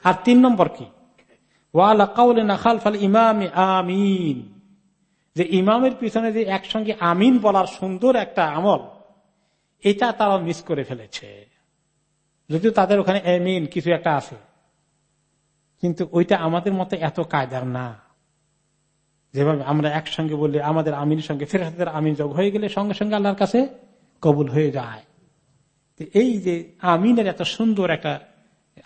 আর তিন নম্বর কি? আমিন। যে ইমামের পিছনে যে একসঙ্গে আমিন বলার সুন্দর একটা আমল, এটা তারা মিস করে ফেলেছে। যদিও তাদের ওখানে এমিন কিছু একটা আছে। কিন্তু ওইটা আমাদের মতো এত কায়দার না। যেভাবে আমরা একসঙ্গে বলি আমাদের আমিনের সঙ্গে ফেরাতের আমিন যোগ হয়ে গেলে সঙ্গে সঙ্গে আল্লাহর কাছে কবুল হয়ে যায়। এই যে আমিনের এত সুন্দর একটা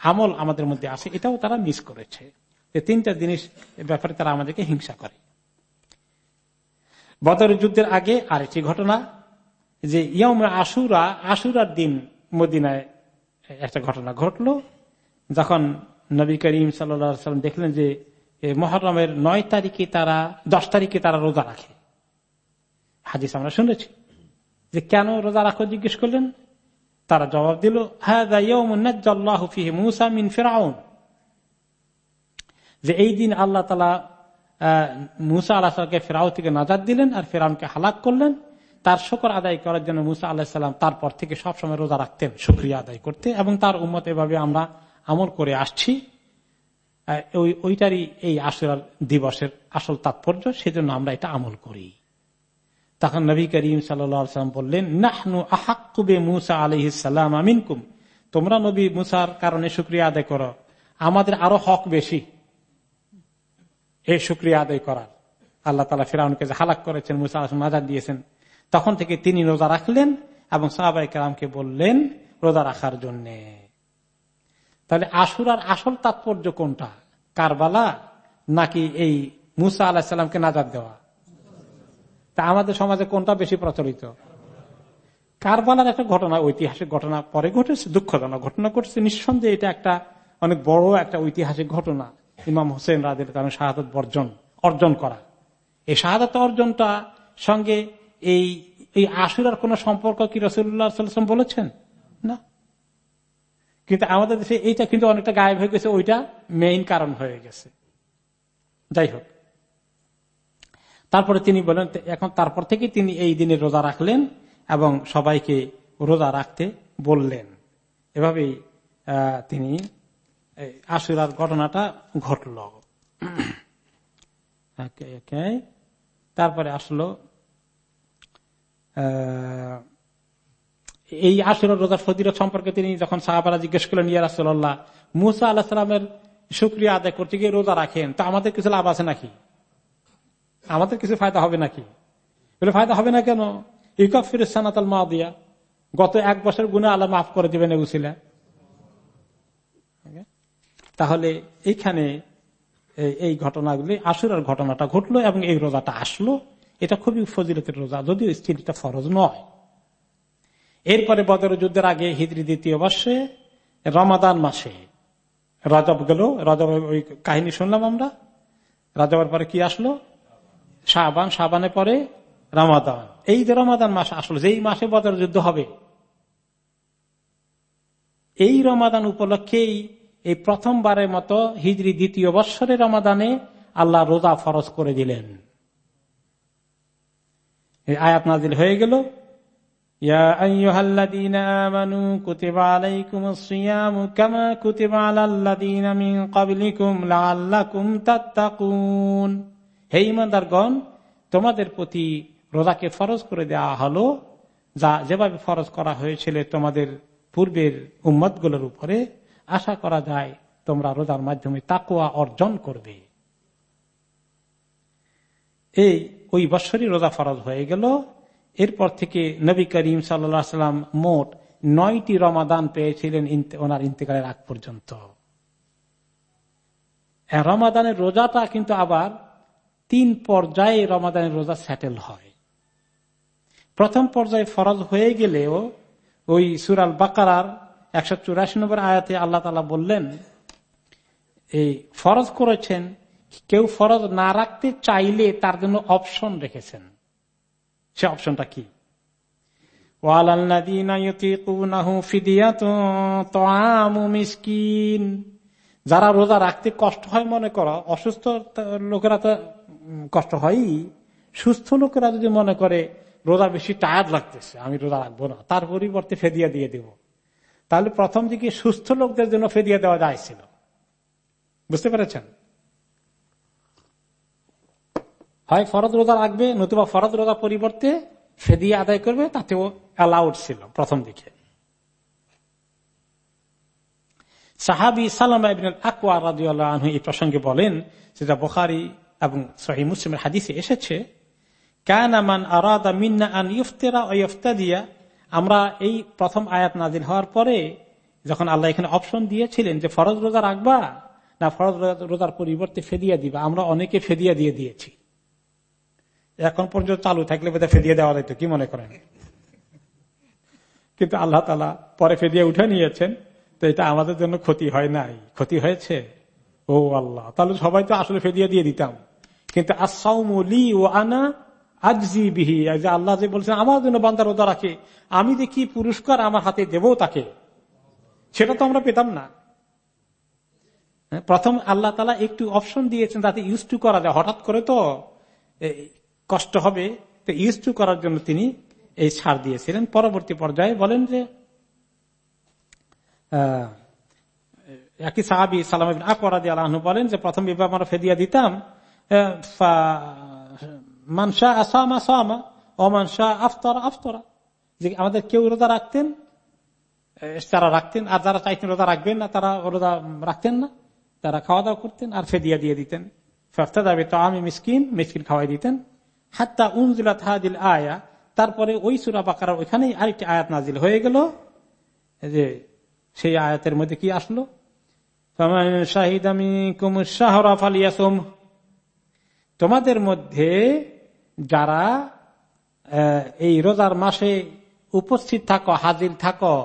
আমল আমাদের মধ্যে আছে, এটাও তারা মিস করেছে। তিনটা জিনিস ব্যাপারে তারা আমাদেরকে হিংসা করে। বদর যুদ্ধের আগে আরেকটি ঘটনা, যে ইয়ম আশুরা, আশুরার দিন মদিনায় একটা ঘটনা ঘটলো। যখন নবী করিম সাল্লাম দেখলেন যে মহরমের নয় তারিখে তারা, দশ তারিখে তারা রোজা রাখে। হাজিস আমরা শুনেছি। যে কেন রোজা রাখো জিজ্ঞেস করলেন। তারা জবাব দিল ফেরাউন যে এই দিন আল্লাহ তালা মুসা আল্লাহকে ফেরাউ থেকে নাজাদ দিলেন আর ফেরাউনকে হালাক করলেন। তার শকর আদায় করার জন্য মুসা আল্লাহাম তারপর থেকে সবসময় রোজা রাখতেন সুক্রিয়া আদায় করতে এবং তার উম্মত এভাবে আমরা আমল করে আসছি। ওই, ওইটারই এই আসরার দিবসের আসল তাৎপর্য, সেজন্য আমরা এটা আমল করি। তখন নবী করিম সাল্লাম বললেন, নাহনু আহাক্কুবে মুসা আলহিসাম আমিনকুম। তোমরা নবী মুসার কারণে সুক্রিয়া আদায় করো। আমাদের আরও হক বেশি এই সুক্রিয়া আদায় করার। আল্লাহ তালা ফেরাউনকে হালাক করেছেন, মুসা আসম নাজার দিয়েছেন। তখন থেকে তিনি রোজা রাখলেন এবং সাহাবাই কালামকে বললেন, রোজা রাখার জন্য। তাহলে আসুরার আসল তাৎপর্য কোনটা? কারবালা নাকি এই মুসা আল্লাহ সাল্লামকে নাজাদ দেওয়া? তা আমাদের সমাজে কোনটা বেশি প্রচলিত? কারবালার একটা ঘটনা, ঐতিহাসিক ঘটনা পরে ঘটেছে, দুঃখজনক ঘটনা ঘটেছে। নিঃসন্দেহে এটা একটা অনেক বড় একটা ঐতিহাসিক ঘটনা। ইমাম হোসেন রাজের কারণে শাহাদত বর্জন, অর্জন করা। এই শাহাদত অর্জনটা সঙ্গে এই এই আশুরার কোন সম্পর্ক কি রসুল্লাহাম বলেছেন? না। কিন্তু আমাদের দেশে এইটা কিন্তু অনেকটা গায়েব হয়ে গেছে, ওইটা মেইন কারণ হয়ে গেছে। যাই হোক। তারপরে তিনি বলেন, এখন তারপর থেকে তিনি এই দিনে রোজা রাখলেন এবং সবাইকে রোজা রাখতে বললেন। এভাবেই তিনি আশুরার ঘটনাটা ঘটল। তারপরে আসলো এই আশুরার রোজার ফজিরত সম্পর্কে তিনি যখন সাহাবারা জিজ্ঞেস করলেন, ইয়া রাসুল্লাহ মুসা আল্লাহ সালামের সুক্রিয়া আদায় করতে গিয়ে রোজা রাখেন, তো আমাদের কিছু লাভ আছে নাকি? আমাদের কিছু ফায়দা হবে নাকি? বলে, ফায়দা হবে না কেন? ইকফ ফিরসানাতাল মা গত এক বছর গুণে আল্লাহ মাফ করে দিবেন এগুছিলা তাহলে এইখানে এই ঘটনাগুলি আসুরার ঘটনাটা ঘটলো এবং এই রোজাটা আসলো। এটা খুবই ফজিলতের রোজা, যদিও স্ত্রীটা ফরজ নয়। এরপরে বদর যুদ্ধের আগে হিদরি দ্বিতীয় বর্ষে, রমাদান মাসে। রজব গেল, রজব ওই কাহিনী শুনলাম আমরা। রজবের পরে কি আসলো? শাহবান শাহবানের পরে রমাদান। এই যে রমাদান মাস আসলো, যেই মাসে বদর যুদ্ধ হবে, এই রমাদান উপলক্ষেই এই প্রথমবারের মতো হিজড়ি দ্বিতীয় বৎসরের রমাদানে আল্লাহ রোজা ফরজ করে দিলেন। আয়াত নাজিল হয়ে গেল। হে তোমাদের প্রতি রোজাকে ফরজ করে দেওয়া হলো। যা যেভাবে ফরজ করা হয়েছিল তোমাদের পূর্বের উম্মতগুলোর উপরে, আশা করা যায় তোমরা রোজার মাধ্যমে তাকুয়া অর্জন করবে। এই ওই বৎসরই রোজা ফরজ হয়ে গেল। এরপর থেকে নবী করিম সাল্লাম মোট নয়টি রমাদান পেয়েছিলেন ওনার ইন্তেকালের আগ পর্যন্ত। রমাদানের রোজাটা কিন্তু আবার তিন পর্যায়ে রমাদানের রোজা সেটেল হয়। প্রথম পর্যায়ে ফরজ হয়ে গেলেও ওই সুরাল বাকার একশো চুরাশি নম্বর আয়াতে আল্লাহ তালা বললেন, এই ফরজ করেছেন কেউ ফরজ না রাখতে চাইলে তার জন্য অপশন রেখেছেন। সে অপশনটা কি? যারা রোজা রাখতে কষ্ট হয়, মনে করো, অসুস্থ লোকেরা তো কষ্ট হয়ই। সুস্থ লোকেরা যদি মনে করে, রোজা বেশি টায়ার্ড লাগতেছে, আমি রোজা রাখব না, তার পরিবর্তে ফেদিয়া দিয়ে দেব। তাহলে প্রথম দিকে সুস্থ লোকদের জন্য ফেদিয়া দেওয়া যাইছিল বুঝতে পেরেছেন? হয় ফরদ রোজা রাখবে, নতুবা ফরদ রোজা পরিবর্তে ফেদিয়া আদায় করবে, তাতেও অ্যালাউড ছিল প্রথম দিকে। সাহাবি সালাম আকোয়া রাজু এই প্রসঙ্গে বলেন সেটা বোখারি এবং সহি মুসলিমের হাদিসে এসেছে কানামান আরাদা মিন্না আন ইফতেরা ও ইফতাদিয়া। আমরা এই প্রথম আয়াত নাজিল হওয়ার পরে, যখন আল্লাহ এখানে অপশন দিয়েছিলেন যে ফরজ রোজা রাখবা, না ফরজ রোজার পরিবর্তে ফেদিয়া দিবা, আমরা অনেকে ফেদিয়া দিয়ে দিয়েছি। এখন পর্যন্ত চালু থাকলে বোধহয় ফেদিয়ে দেওয়া যেত কি মনে করেন? কিন্তু আল্লাহ তালা পরে ফেদিয়ে উঠে নিয়েছেন তো এটা আমাদের জন্য ক্ষতি হয় নাই। ক্ষতি হয়েছে? ও আল্লাহ তাহলে সবাই তো আসলে ফেদিয়ে দিয়ে দিতাম। কিন্তু আসাউমলি ও আনা আজি বিহি আল্লাহ যে বলছেন আমার জন্য বান্দার ওদা রাখে আমি দেখি পুরস্কার আমার হাতে দেব তাকে? সেটা তো আমরা পেতাম না। হ্যাঁ, প্রথম আল্লাহ তালা একটু অপশন দিয়েছেন যাতে ইউজ টু করা যায়। হঠাৎ করে তো কষ্ট হবে, তো ইউজ করার জন্য তিনি এই ছাড় দিয়েছিলেন। পরবর্তী পর্যায়ে বলেন যে একই সাহাবি সালাম আকবরাদি আল্লাহনু বলেন যে, প্রথম বিবাহ আমরা ফেদিয়া দিতাম মানসা আসামা সামা অমানসা আফতরা আফতরা। যে আমাদের কেউ রোজা রাখতেন তারা রাখতেন, আর যারা চাইতেন রোজা রাখবেন না, তারা রোজা রাখতেন না। তারা খাওয়া দাওয়া করতেন আর ফেদিয়া দিয়ে দিতেন। ফেফতা যাবে তো আমি মিসকিন মিসকিন খাওয়াই দিতেন। হাত্তা উনজিলা তাহাদিল আয়া, তারপরে ওই সুরা বাকার ওইখানেই আরেকটি আয়াত নাজিল হয়ে গেল। যে সেই আয়াতের মধ্যে কি আসলো? তোমাদের মধ্যে যারা এই রোজার মাসে উপস্থিত থাকো, হাজির থাকো,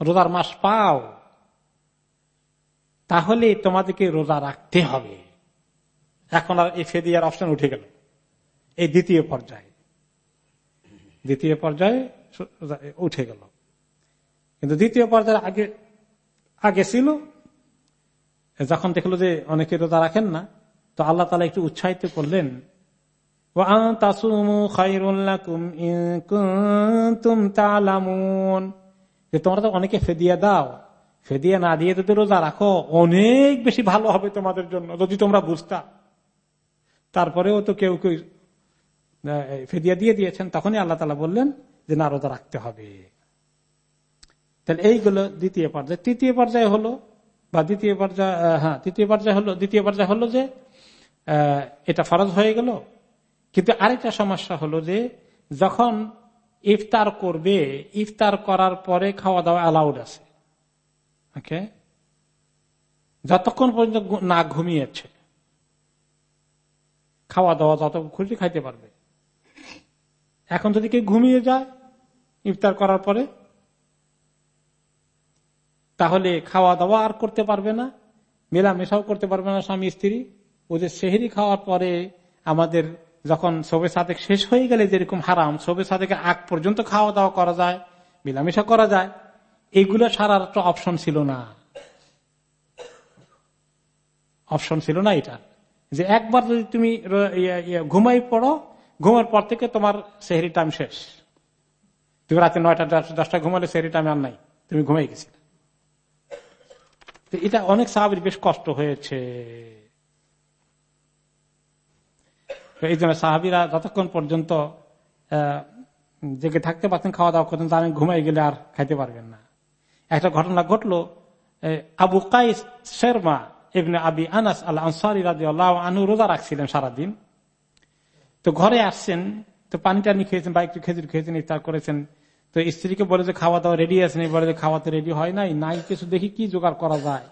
রোজার মাস পাও, তাহলে তোমাদেরকে রোজা রাখতে হবে। এখন আর এই ফেদিয়ার অপশন উঠে গেল। এই দ্বিতীয় পর্যায়ে। দ্বিতীয় পর্যায়ে উঠে গেল। কিন্তু দ্বিতীয় পর্যায়ে আগে আগে ছিল। যখন দেখল যে অনেকে রোজা রাখেন না, তো আল্লাহ তালা একটু উৎসাহিত করলেন। তোমরা তো অনেকে ফেদিয়া দাও। ফেদিয়া না দিয়ে যদি রোজা রাখো, অনেক বেশি ভালো হবে তোমাদের জন্য, যদি তোমরা বুঝতা। তারপরেও তো কেউ কেউ ফেদিয়া দিয়ে দিয়েছেন, তখনই আল্লাহ তালা বললেন যে না, রোজা রাখতে হবে। তাহলে এইগুলো দ্বিতীয় পর্যায়ে। তৃতীয় পর্যায়ে হলো, বা দ্বিতীয় পর্যায়ে হ্যাঁ তৃতীয় পর্যায়ে হলো, দ্বিতীয় পর্যায়ে হলো যে এটা ফরজ হয়ে গেল। কিন্তু আরেকটা সমস্যা হলো যে, যখন ইফতার করবে, ইফতার করার পরে খাওয়া দাওয়া অ্যালাউড আছে। ওকে? যতক্ষণ পর্যন্ত না ঘুমিয়েছে খাওয়া দাওয়া যত খুশি খাইতে পারবে। এখন যদি কেউ ঘুমিয়ে যায়, ইফতার করার পরে, তাহলে খাওয়া দাওয়া আর করতে পারবে না, মেলামেশাও করতে পারবে না স্বামী স্ত্রী। ওদের সেহেরি খাওয়ার পরে আমাদের যখন সবে সাদেক শেষ হয়ে গেলে যেরকম হারাম সবে সাদেকের আগ পর্যন্ত খাওয়া দাওয়া করা যায়, মেলামেশা করা যায় এইগুলো সারার একটা অপশন ছিল না। অপশন ছিল না এটা। যে একবার যদি তুমি ঘুমাই পড়ো ঘুমার পর থেকে তোমার সেহরি টাইম শেষ। তুমি রাতে নয়টা দশটা ঘুমালে সেহরি টাইম আর নাই। তুমি ঘুমাই গেছিলে। এটা অনেক সাহাবির বেশ কষ্ট হয়েছে। এই জন্য সাহাবিরা যতক্ষণ পর্যন্ত জেগে থাকতে পারতেন, খাওয়া দাওয়া করতেন আমি ঘুমাই গেলে আর খাইতে পারবেন না। একটা ঘটনা ঘটলো আবু কাইস শেরমা এমনি আবি আনাস আল্লাহ আনসারি রাজি আল্লাহ আনু রোজা রাখছিলেন সারাদিন। তো ঘরে আসছেন, তো পানি টানি খেয়েছেন বা একটু খেজুর খেয়েছেন ইফতার করেছেন তো স্ত্রীকে বলে যে খাওয়া দাওয়া রেডি আছে বলে যে খাওয়াতে রেডি হয় নাই নাই কিছু দেখি কি জোগাড় করা যায়।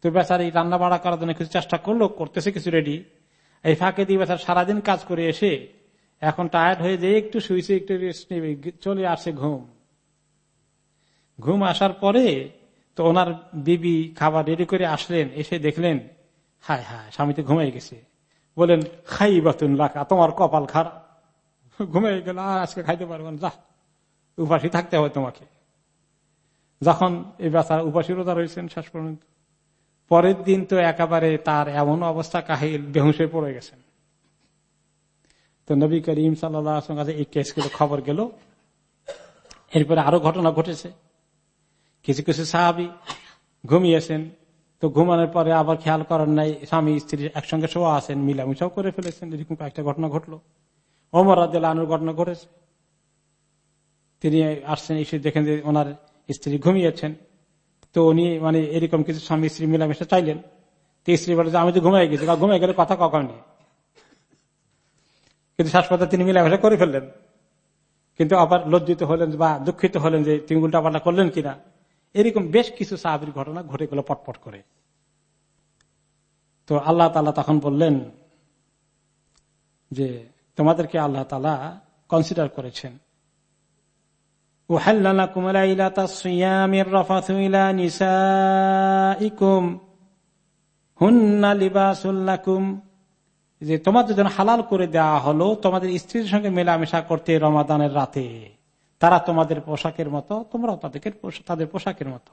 তো বেচার এই রান্না বাড়া করার জন্য কিছু চেষ্টা করল, করতেছে কিছু রেডি এই ফাঁকে দিয়ে বেচার সারাদিন কাজ করে এসে এখন টায়ার্ড হয়ে যে একটু শুয়েছে একটু রেস্ট নেবে, চলে আসে ঘুম। ঘুম আসার পরে তো ওনার বিবি খাবার রেডি করে আসলেন, এসে দেখলেন, হায় হায়, স্বামী তো ঘুমাই গেছে। বলেন খাই বাতুন লাখা তোমার কপাল খারাপ। ঘুমাই গেল আজকে খাইতে পারব না, যা, উপাসী থাকতে হবে তোমাকে। যখন এই বেচার উপাসী রোজা রয়েছেন শেষ পর্যন্ত, পরের দিন তো একেবারে তার এমন অবস্থা, কাহিল বেহুসে পড়ে গেছেন। তো নবী করিম সাল্লাম কাছে এই কেসগুলো খবর গেল। এরপরে আরও ঘটনা ঘটেছে। কিছু কিছু সাহাবি ঘুমিয়েছেন। তো ঘুমানোর পরে আবার খেয়াল করার নাই, স্বামী, স্ত্রী একসঙ্গে শোয়া আছেন, মিলামিশাও করে ফেলেছেন, এরকম কয়েকটা ঘটনা ঘটলো। ওমর রাজ্য আনুর ঘটনা ঘটেছে। তিনি আসছেন, এসে দেখেন যে ওনার স্ত্রী ঘুমিয়েছেন। তো উনি মানে এরকম কিছু স্বামী, স্ত্রী মিলামেশা চাইলেন। তো স্ত্রী বলে যে, আমি তো ঘুমাই গেছি ঘুমাই গেলে কথা কখন নেই কিন্তু শ্বাসপাতা তিনি মিলামেশা করে ফেললেন। কিন্তু আবার লজ্জিত হলেন বা দুঃখিত হলেন যে তিনি উল্টাপাল্টা করলেন কিনা। এরকম বেশ কিছু সাহাবির ঘটনা ঘটে গেল পটপট করে। তো আল্লাহ তালা তখন বললেন যে, তোমাদেরকে আল্লাহ তালা কনসিডার করেছেন। যে তোমাদের জন্য হালাল করে দেওয়া হলো, তোমাদের স্ত্রীর সঙ্গে মেলামেশা করতে রমাদানের রাতে। তারা তোমাদের পোশাকের মতো, তোমরাও তাদেরকে তাদের পোশাকের মতো।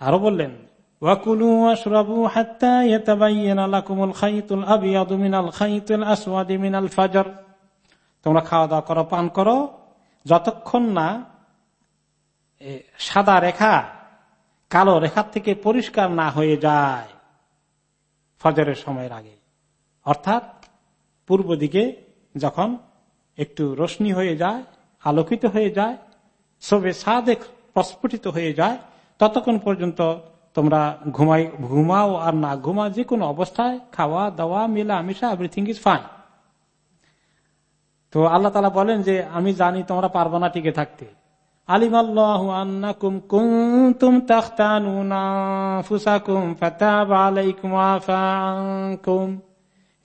আরও বললেন তোমরা খাওয়া দাওয়া করো, পান করো, যতক্ষণ না সাদা রেখা কালো রেখার থেকে পরিষ্কার না হয়ে যায় ফজরের সময়ের আগে। অর্থাৎ পূর্ব দিকে যখন একটু রোশনি হয়ে যায় আলোকিত হয়ে যায়, সবে সাদেক প্রস্ফুটিত হয়ে যায়, ততক্ষণ পর্যন্ত তোমরা ঘুমাই, ঘুমাও আর না ঘুমা যে কোনো অবস্থায় খাওয়া, দাওয়া, মিলা আমিষা এভরিথিং ইজ ফাইন তো আল্লাহ তালা বলেন যে, আমি জানি তোমরা পারব না টিকে থাকতে। আলিম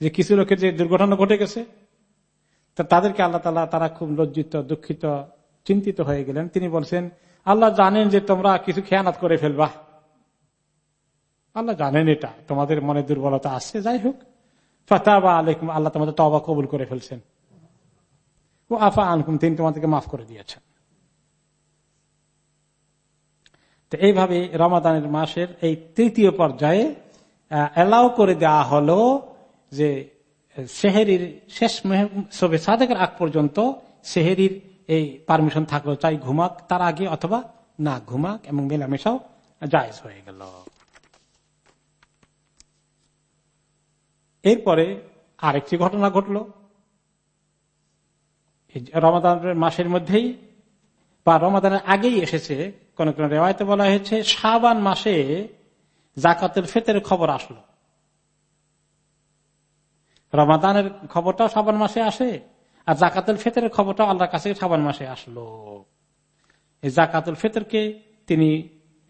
যে কিছু লোকের যে দুর্ঘটনা ঘটে গেছে তাদেরকে আল্লাহ তালা তারা খুব লজ্জিত, দুঃখিত, চিন্তিত হয়ে গেলেন। তিনি বলছেন, আল্লাহ জানেন যে তোমরা কিছু খেয়ানাত করে ফেলবা। আল্লাহ জানেন এটা। তোমাদের মনে দুর্বলতা আসছে যাই হোক। আলাইকুম, আল্লাহ তোমাদের তবা কবুল করে ফেলছেন। ও আফা আনকুম, তিনি তোমাদেরকে মাফ করে দিয়েছেন। তো এইভাবে রমাদানের মাসের এই তৃতীয় পর্যায়ে অ্যালাউ করে দেওয়া হলো যে সেহেরির শেষ সবে সাদেকের আগ পর্যন্ত সেহেরির এই পারমিশন থাকল, চাই ঘুমাক, তার আগে অথবা না ঘুমাক এবং মেলামেশাও জায়জ হয়ে গেল। এরপরে আরেকটি ঘটনা ঘটল। রমাদানের মাসের মধ্যেই বা রমাদানের আগেই এসেছে, কোন কোন রেওয়ায়তে বলা হয়েছে সাবান মাসে জাকাতের ফেতের খবর আসলো। রমাদানের খবরটাও সাবান মাসে আসে, আর জাকাতুল ফেতরের খবরটাও আল্লাহর কাছে সাবান মাসে আসলো। এই জাকাতুল ফেতরকে তিনি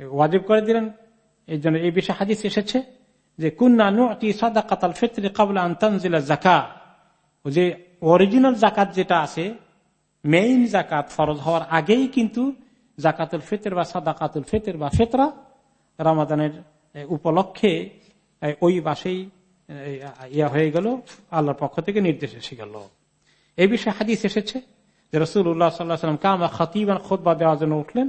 ওয়াজিব করে দিলেন। এই জন্য এই বিষয়ে হাদিস এসেছে যে, কুন্না নুটি সাদা কাতাল ফেতরে কাবলা আন্তানজিলা জাকা যে অরিজিনাল জাকাত যেটা আছে মেইন জাকাত ফরজ হওয়ার আগেই কিন্তু জাকাতুল ফেতের বা সাদা কাতুল ফেতর বা ফেতরা রমাদানের উপলক্ষে ওই বাসেই ইয়া হয়ে গেল, আল্লাহর পক্ষ থেকে নির্দেশ এসে গেল। এই বিষয়ে হাদিস এসেছে যে রসুল উল্লাহ সাল্লাহাম কামা খতিবান খোদবা দেওয়ার জন্য উঠলেন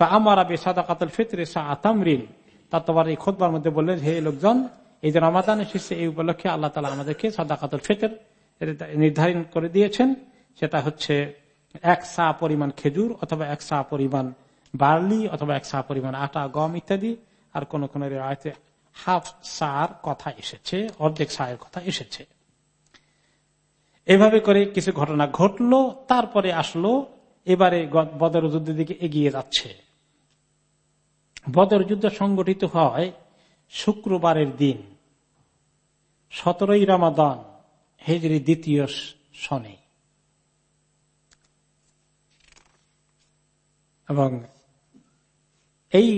আমার আবে সাদা কাতল ফিতরে আতামরিন তার এই খোদবার মধ্যে বললেন, হে লোকজন, এই যে রমাদান এসেছে, এই উপলক্ষে আল্লাহ তালা আমাদেরকে সাদা কাতল ফেতর নির্ধারণ করে দিয়েছেন। সেটা হচ্ছে এক সা পরিমাণ খেজুর অথবা এক সা পরিমাণ বার্লি অথবা এক সা পরিমাণ আটা, গম ইত্যাদি, আর কোন কোন হাফ সার কথা এসেছে, অর্ধেক সায়ের কথা এসেছে। এভাবে করে কিছু ঘটনা ঘটলো, তারপরে আসলো, এবারে বদর যুদ্ধের দিকে এগিয়ে যাচ্ছে। বদর যুদ্ধ সংগঠিত হয় শুক্রবারের দিন, সতেরোই রমাদান, হেজরি দ্বিতীয় সনে এবং এই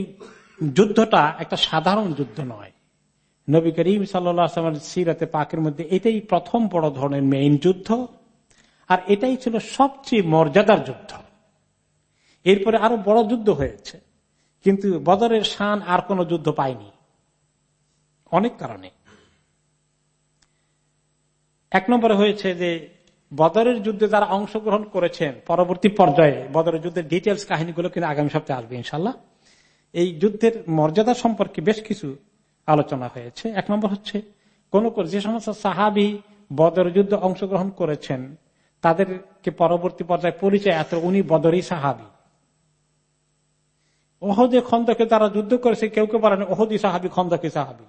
যুদ্ধটা একটা সাধারণ যুদ্ধ নয়। নবী করিম সাল্লামের সিরাতে পাকের মধ্যে এটাই প্রথম বড় ধরনের মেইন যুদ্ধ, আর এটাই ছিল সবচেয়ে মর্যাদার যুদ্ধ। এরপরে আরও বড় যুদ্ধ হয়েছে, কিন্তু বদরের শান আর কোন যুদ্ধ পায়নি। অনেক কারণে। এক নম্বরে হয়েছে যে, বদরের যুদ্ধে যারা অংশগ্রহণ করেছেন, পরবর্তী পর্যায়ে বদরের যুদ্ধের ডিটেলস কাহিনীগুলো কিন্তু আগামী সপ্তাহে আসবে ইনশাল্লাহ এই যুদ্ধের মর্যাদা সম্পর্কে বেশ কিছু আলোচনা হয়েছে। এক নম্বর হচ্ছে, কোন যে সমস্ত সাহাবি বদর যুদ্ধে অংশগ্রহণ করেছেন, তাদেরকে পরবর্তী পর্যায়ে পরিচয় এত উনি বদরই সাহাবি। ওহদে খন্দকে তারা যুদ্ধ করেছে, কেউ কেউ বলেন ওহদি সাহাবি, খন্দকে সাহাবি।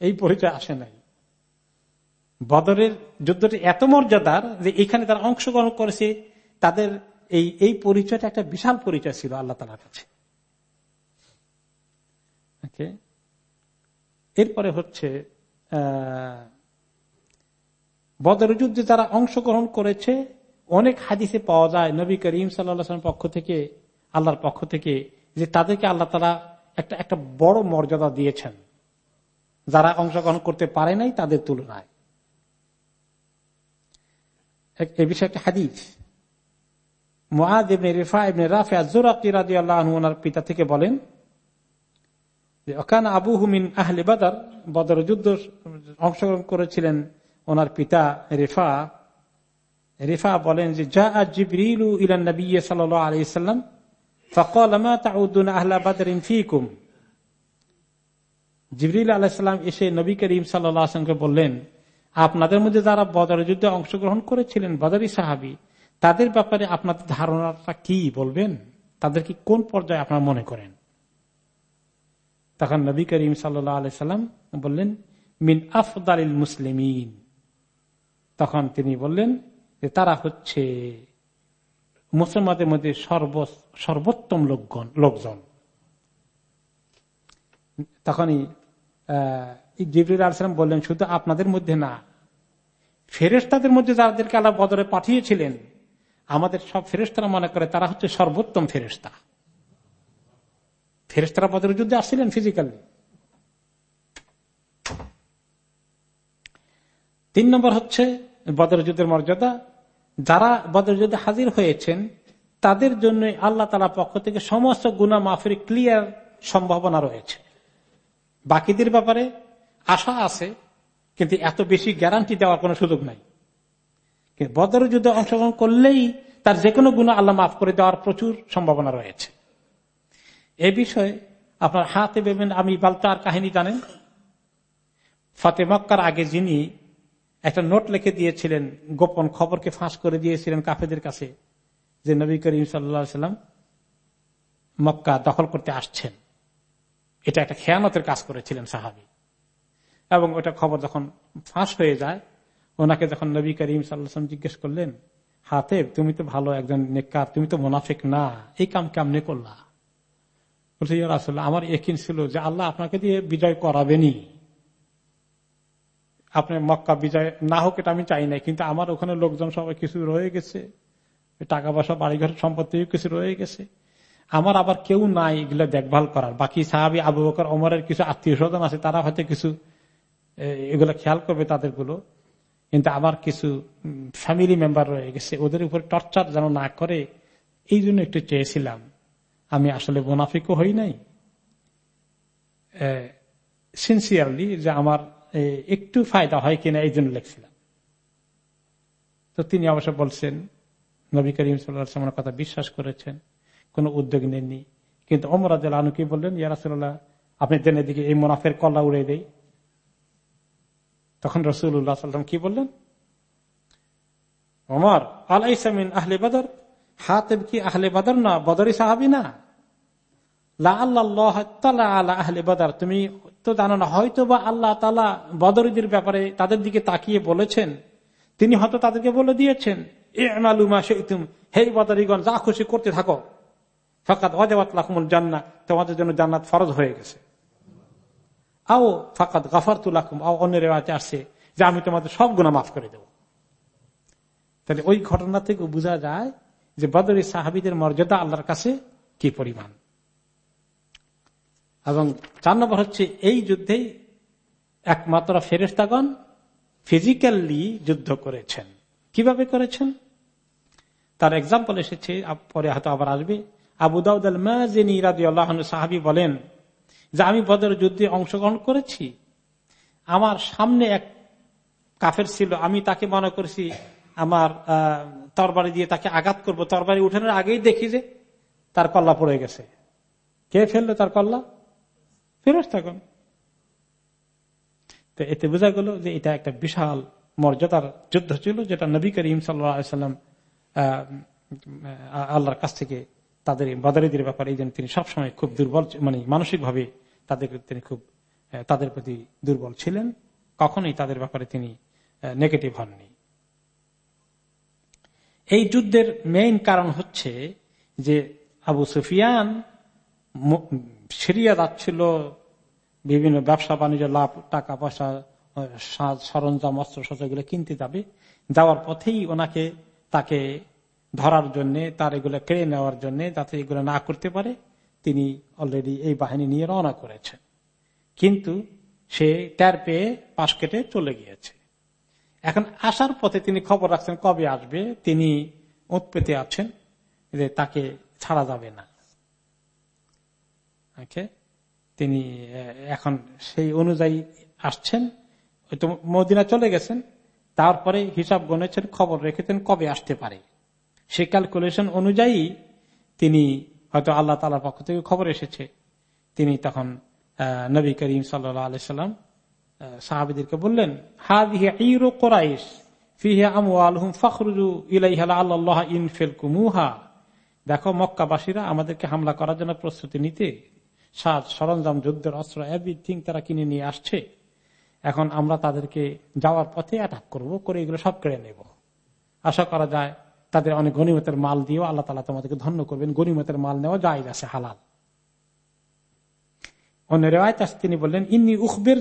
এই পরিচয় আসে নাই। বদরের যুদ্ধটি এত মর্যাদার যে এখানে তারা অংশগ্রহণ করেছে, তাদের এই এই পরিচয়টা একটা বিশাল পরিচয় ছিল আল্লাহ তালার কাছে। এরপরে হচ্ছে বদর যুদ্ধে তারা অংশগ্রহণ করেছে, অনেক হাদিসে পাওয়া যায় নবী করিম সাল্লাম পক্ষ থেকে, আল্লাহর পক্ষ থেকে, যে তাদেরকে আল্লাহ তালা একটা একটা বড় মর্যাদা দিয়েছেন। যারা অংশগ্রহণ করতে পারে নাই তাদের তুলনায়। এ বিষয়ে একটা হাদিস। পিতা থেকে বলেন আবু হুমিন আহলে বাদার। বদর যুদ্ধ অংশগ্রহণ করেছিলেন ওনার পিতা রেফা। রেফা বলেন যে যা জিবরিলু ইলান নবী সাল আলি সাল্লাম ফকল আহলা বাদরিন ফিকুম? জিবরিল আলাহিসাল্লাম এসে নবী করিম সাল্লামকে বললেন, আপনাদের মধ্যে যারা বদর যুদ্ধে অংশগ্রহণ করেছিলেন বদরি সাহাবি, তাদের ব্যাপারে আপনাদের ধারণাটা কি বলবেন? তাদের কি কোন পর্যায়ে আপনার মনে করেন? তখন নবী করিম সাল্লাহ আলি সাল্লাম বললেন, মিন আফদালিল মুসলিমিন। তখন তিনি বললেন যে, তারা হচ্ছে মুসলমানদের মধ্যে সর্বোত্তম লোকগণ, লোকজন। তখনই জিবরুল আলসালাম বললেন, শুধু আপনাদের মধ্যে না ফেরেস্তাদের মধ্যে যাদেরকে আল্লাহ বদরে পাঠিয়েছিলেন, আমাদের সব ফেরেস্তারা মনে করে তারা হচ্ছে সর্বোত্তম ফেরেস্তা ফেরেস্তারা বদরের যুদ্ধে আসছিলেন ফিজিক্যালি তিন নম্বর হচ্ছে বদর যুদ্ধের মর্যাদা। যারা বদর যুদ্ধে হাজির হয়েছেন, তাদের জন্য আল্লাহ তালা পক্ষ থেকে সমস্ত গুণা মাফির ক্লিয়ার সম্ভাবনা রয়েছে। বাকিদের ব্যাপারে আশা আছে, কিন্তু এত বেশি গ্যারান্টি দেওয়ার কোন সুযোগ নাই। বদর যুদ্ধে অংশগ্রহণ করলেই তার যে কোনো গুণ আল্লাহ মাফ করে দেওয়ার প্রচুর সম্ভাবনা রয়েছে। এ বিষয়ে আপনার হাতে বেবেন আমি বালতার কাহিনী জানেন? ফাতে মক্কার আগে যিনি একটা নোট লিখে দিয়েছিলেন, গোপন খবরকে ফাঁস করে দিয়েছিলেন কাফেদের কাছে, যে নবী করিম সাল্লাম মক্কা দখল করতে আসছেন। এটা একটা খেয়ানতের কাজ করেছিলেন সাহাবি। এবং ওটা খবর যখন ফাঁস হয়ে যায়, ওনাকে যখন নবী করিম সাল্লাম জিজ্ঞেস করলেন হাতে তুমি তো ভালো একজন নেকার তুমি তো মোনাফেক না, এই কাম কেমনে করলা? বলছে আসলে আমার একিন ছিল যে আল্লাহ আপনাকে দিয়ে বিজয় করাবেনি। আপনি মক্কা বিজয় না হোক, এটা আমি চাই নাই, কিন্তু আমার ওখানে লোকজন সবাই কিছু রয়ে গেছে। টাকা পয়সা বাড়িঘর সম্পত্তি কিছু রয়ে গেছে। আমার আবার কেউ নাই এগুলো দেখভাল করার। বাকি সাহাবি আবু বকর অমরের কিছু আত্মীয় স্বজন আছে, তারা হয়তো কিছু এগুলো খেয়াল করবে তাদেরগুলো কিন্তু আমার কিছু ফ্যামিলি মেম্বার রয়ে গেছে। ওদের উপর টর্চার যেন না করে এই জন্য একটু চেয়েছিলাম। আমি আসলে মোনাফিকও হই নাই। সিনসিয়ারলি যে আমার একটু ফায়দা হয় কিনা এই জন্য লিখছিলাম। তো তিনি অবশ্য বলছেন, নবী করিম সাল্লামের কথা বিশ্বাস করেছেন, কোন উদ্যোগ নেননি। কিন্তু অমরাজ আনু কি বললেন ইয়ারাসুল্লাহ আপনি জেনে দিকে এই মোনাফের কল্লা উড়ে দেয় তখন রসুল্লাহ সাল্লাম কি বললেন অমর আলাইসামিন আহলে বদর? হাতেব কি আহলে বদর না? বদরি সাহাবি না? আহলে বদর। তুমি তো জানো না হয়তো বা আল্লাহ তালা বদরীদের ব্যাপারে তাদের দিকে তাকিয়ে বলেছেন। তিনি হয়তো তাদেরকে বলে দিয়েছেন হে বদরিগণ, যা খুশি করতে থাকো। ফাঁকাত অজাবাত লাকুমুল জান্না। তোমাদের জন্য জান্নাত ফরজ হয়ে গেছে। আও ফাকাত গাফার তুলাকুম আও অন্য রেওয়াতে আসছে যে আমি তোমাদের সব গুণা মাফ করে দেব। তাহলে ওই ঘটনা থেকে বোঝা যায় যে বদরি সাহাবিদের মর্যাদা আল্লাহর কাছে কি পরিমাণ? এবং চার নম্বর হচ্ছে, এই যুদ্ধে একমাত্র ফেরেস্তাগণ ফিজিক্যালি যুদ্ধ করেছেন। কীভাবে করেছেন? তার এক্সাম্পল এসেছে পরে হয়তো আবার আসবে। আবু দাউদ মাজিনী সাহাবি বলেন যে, আমি বদর যুদ্ধে অংশগ্রহণ করেছি। আমার সামনে এক কাফের ছিল, আমি তাকে মনে করছি আমার তরবারি দিয়ে তাকে আঘাত করব। তরবারি উঠানোর আগেই দেখি যে তার কল্লা পড়ে গেছে। কে ফেলল তার কল্লা? ফেরত থাকুন তো এতে বোঝা গেল যে এটা একটা বিশাল মর্যাদার যুদ্ধ ছিল, যেটা নবী করিম সাল্লাম আল্লাহর কাছ থেকে তাদের বদারিদের ব্যাপারে এই জন্য তিনি সবসময় খুব দুর্বল মানে মানসিকভাবে তাদের তিনি খুব তাদের প্রতি দুর্বল ছিলেন। কখনোই তাদের ব্যাপারে তিনি নেগেটিভ হননি। এই যুদ্ধের মেইন কারণ হচ্ছে যে আবু সুফিয়ান সিরিয়া যাচ্ছিল, বিভিন্ন ব্যবসা, বাণিজ্য, লাভ, টাকা পয়সা সরঞ্জাম অস্ত্র শস্ত্রগুলো কিনতে যাবে। যাওয়ার পথেই ওনাকে তাকে ধরার জন্য, তার এগুলো কেড়ে নেওয়ার জন্য যাতে এগুলো না করতে পারে, তিনি অলরেডি এই বাহিনী নিয়ে রওনা করেছেন। কিন্তু সে ট্যার পেয়ে পাশ কেটে চলে গিয়েছে। এখন আসার পথে তিনি খবর রাখছেন কবে আসবে, তিনি উৎপেতে আছেন যে তাকে ছাড়া যাবে না। তিনি এখন সেই অনুযায়ী আসছেন, হয়তো মদিনা চলে গেছেন, তারপরে হিসাব গণেছেন, খবর রেখেছেন কবে আসতে পারে। সে ক্যালকুলেশন অনুযায়ী তিনি হয়তো আল্লাহ তালার পক্ষ থেকে খবর এসেছে। তিনি তখন নবী করিম সাল্লা আলাইসাল্লাম সাহাবিদেরকে বললেন কোরাইশ দেখো, মক্কাবাসীরা আমাদেরকে হামলা করার জন্য প্রস্তুতি নিতে, সাজ, সরঞ্জাম, যুদ্ধের অস্ত্র এভরিথিং তারা কিনে নিয়ে আসছে। এখন আমরা তাদেরকে যাওয়ার পথে অ্যাটাক করব, করে এগুলো সব কেড়ে নেব। আশা করা যায়, তাদের অনেক গণিমতের মাল দিয়েও আল্লাহ তালা তোমাদেরকে ধন্য করবেন। গণিমতের মাল নেওয়া যায় আছে, হালাল। অন্য রেওয়ায় তিনি বললেন, ইন্নি উখবের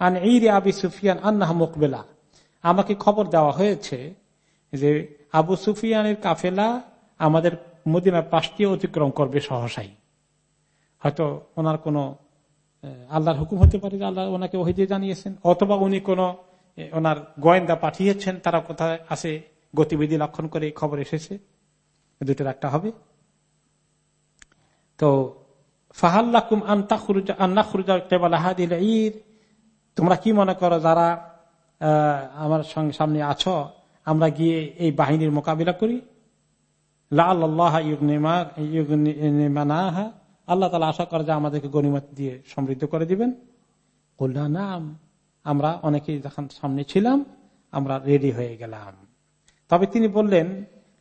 আন রে আবি সুফিয়ান আন্না মোকবেলা। আমাকে খবর দেওয়া হয়েছে যে আবু সুফিয়ানের কাফেলা আমাদের মদিনার পাশ দিয়ে অতিক্রম করবে সহসাই। হয়তো ওনার কোন আল্লাহর হুকুম হতে পারে যে আল্লাহ ওনাকে ওহি দিয়ে জানিয়েছেন, অথবা উনি কোন ওনার গোয়েন্দা পাঠিয়েছেন, তারা কোথায় আছে, গতিবিধি লক্ষণ করে খবর এসেছে। দুটোর একটা হবে। তো, ফাহাল্লাকুম আন্না খুরজা ঈদ। তোমরা কি মনে করো যারা আমার সঙ্গে সামনে আছো, আমরা গিয়ে এই বাহিনীর মোকাবিলা করি? আল্লাহ তালা আশা করে যে আমাদেরকে গণিমত দিয়ে সমৃদ্ধ করে দিবেন। নাম আমরা অনেকেই যখন সামনে ছিলাম, আমরা রেডি হয়ে গেলাম। তবে তিনি বললেন,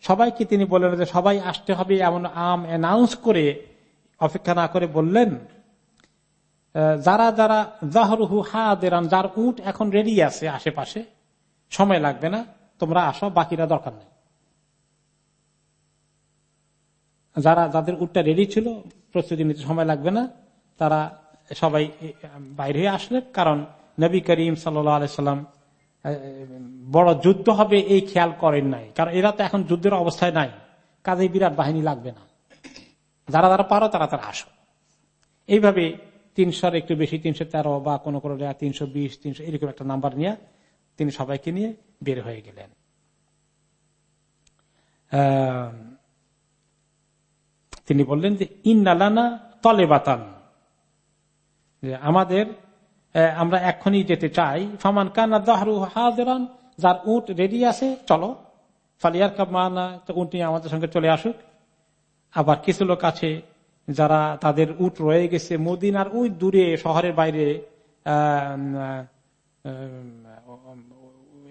সবাইকে তিনি বললেন যে সবাই আসতে হবে এমন আম অ্যানাউন্স করে, অপেক্ষা না করে বললেন যারা যারা জাহরুহু হা দেরান যার উট এখন রেডি আছে আশেপাশে, সময় লাগবে না, তোমরা আসো, বাকিরা দরকার নেই। যারা যাদের উটটা রেডি ছিল, প্রস্তুতি নিতে সময় লাগবে না, তারা সবাই বাইরে আসলেন কারণ নবী করিম সাল্লাম বড় যুদ্ধ হবে এই খেয়াল করেন নাই। কারণ এরা তো এখন যুদ্ধের অবস্থায় নাই কাজে বিরাট বাহিনী লাগবে না। যারা যারা পারো, তারা তারা আসো। এইভাবে তিনশোর একটু বেশি, তিনশো তেরো বা কোন কোন তিনশো বিশ, তিনশো এরকম একটা নাম্বার নিয়ে তিনি সবাইকে নিয়ে বের হয়ে গেলেন। তিনি বললেন যে ইন্নালানা তলে বাতান যে আমাদের আমরা এখনই যেতে চাই। ফামান কানা দাহরু হাজরান, যার উট রেডি আছে, চলো। ফালিয়ার কাপ মানা, তো নিয়ে আমাদের সঙ্গে চলে আসুক। আবার কিছু লোক আছে যারা তাদের উট রয়ে গেছে মদিনার ওই দূরে, শহরের বাইরে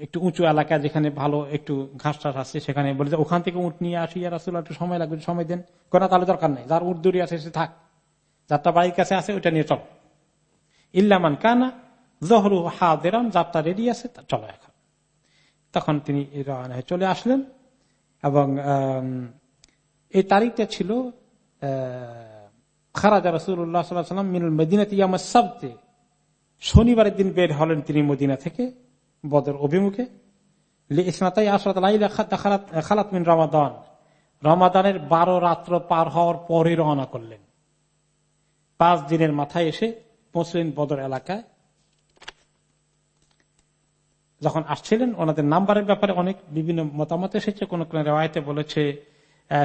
একটু উঁচু এলাকা যেখানে ভালো একটু ঘাস টাস আছে, সেখানে বলে ওখান থেকে উঠ নিয়ে আসি আর আসলে একটু সময় লাগবে, সময় দেন। কোন তাহলে দরকার নেই, যার উঠ দূরে আছে সে থাক। যারটা বাড়ির কাছে আছে, ওইটা নিয়ে চল। ইল্লামান কানা জহরু হা দেরাম যাত্রা রেডি আছে চলো এখন। তখন তিনি চলে আসলেন এবং এই তারিখটা ছিল খারাজা রসুল্লাহ সাল্লাম মিনুল মদিনাতে সাবতে শনিবারের দিন বের হলেন তিনি মদিনা থেকে বদর অভিমুখে। খালাত মিন রমাদান। রমাদানের বারো রাত্র পার হওয়ার পরে রওনা করলেন। পাঁচ দিনের মাথায় এসে পৌঁছলেন বদর এলাকায় যখন আসছিলেন, ওনাদের নাম্বারের ব্যাপারে অনেক বিভিন্ন মতামত এসেছে। কোন কোন রেওয়ায়তে বলেছে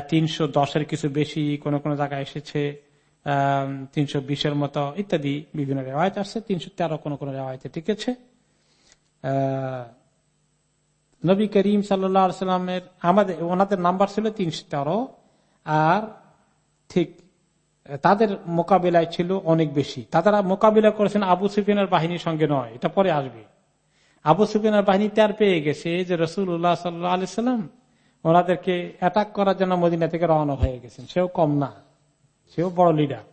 তিনশো দশের কিছু বেশি, কোন কোন জায়গায় এসেছে। তিনশো বিশের মতো ইত্যাদি বিভিন্ন রেওয়ায়ত আসছে। তিনশো তেরো কোন কোন রেওয়ায়তে টিকেছে। নবী করিম সাল্লামের আমাদের, ওনাদের নাম্বার ছিল তিনশো তেরো। আর ঠিক তাদের মোকাবিলায় ছিল অনেক বেশি। তারা মোকাবিলা করেছেন আবু সুফিনের বাহিনীর সঙ্গে নয়, এটা পরে আসবে। আবু সুফিয়ানের বাহিনী ত্যার পেয়ে গেছে যে রসুল উল্লাহ সাল্লাহ আলি সাল্লাম ওনাদেরকে অ্যাটাক করার জন্য মদিনা থেকে রওনা হয়ে গেছেন। সেও কম না। সেও বড় লিডার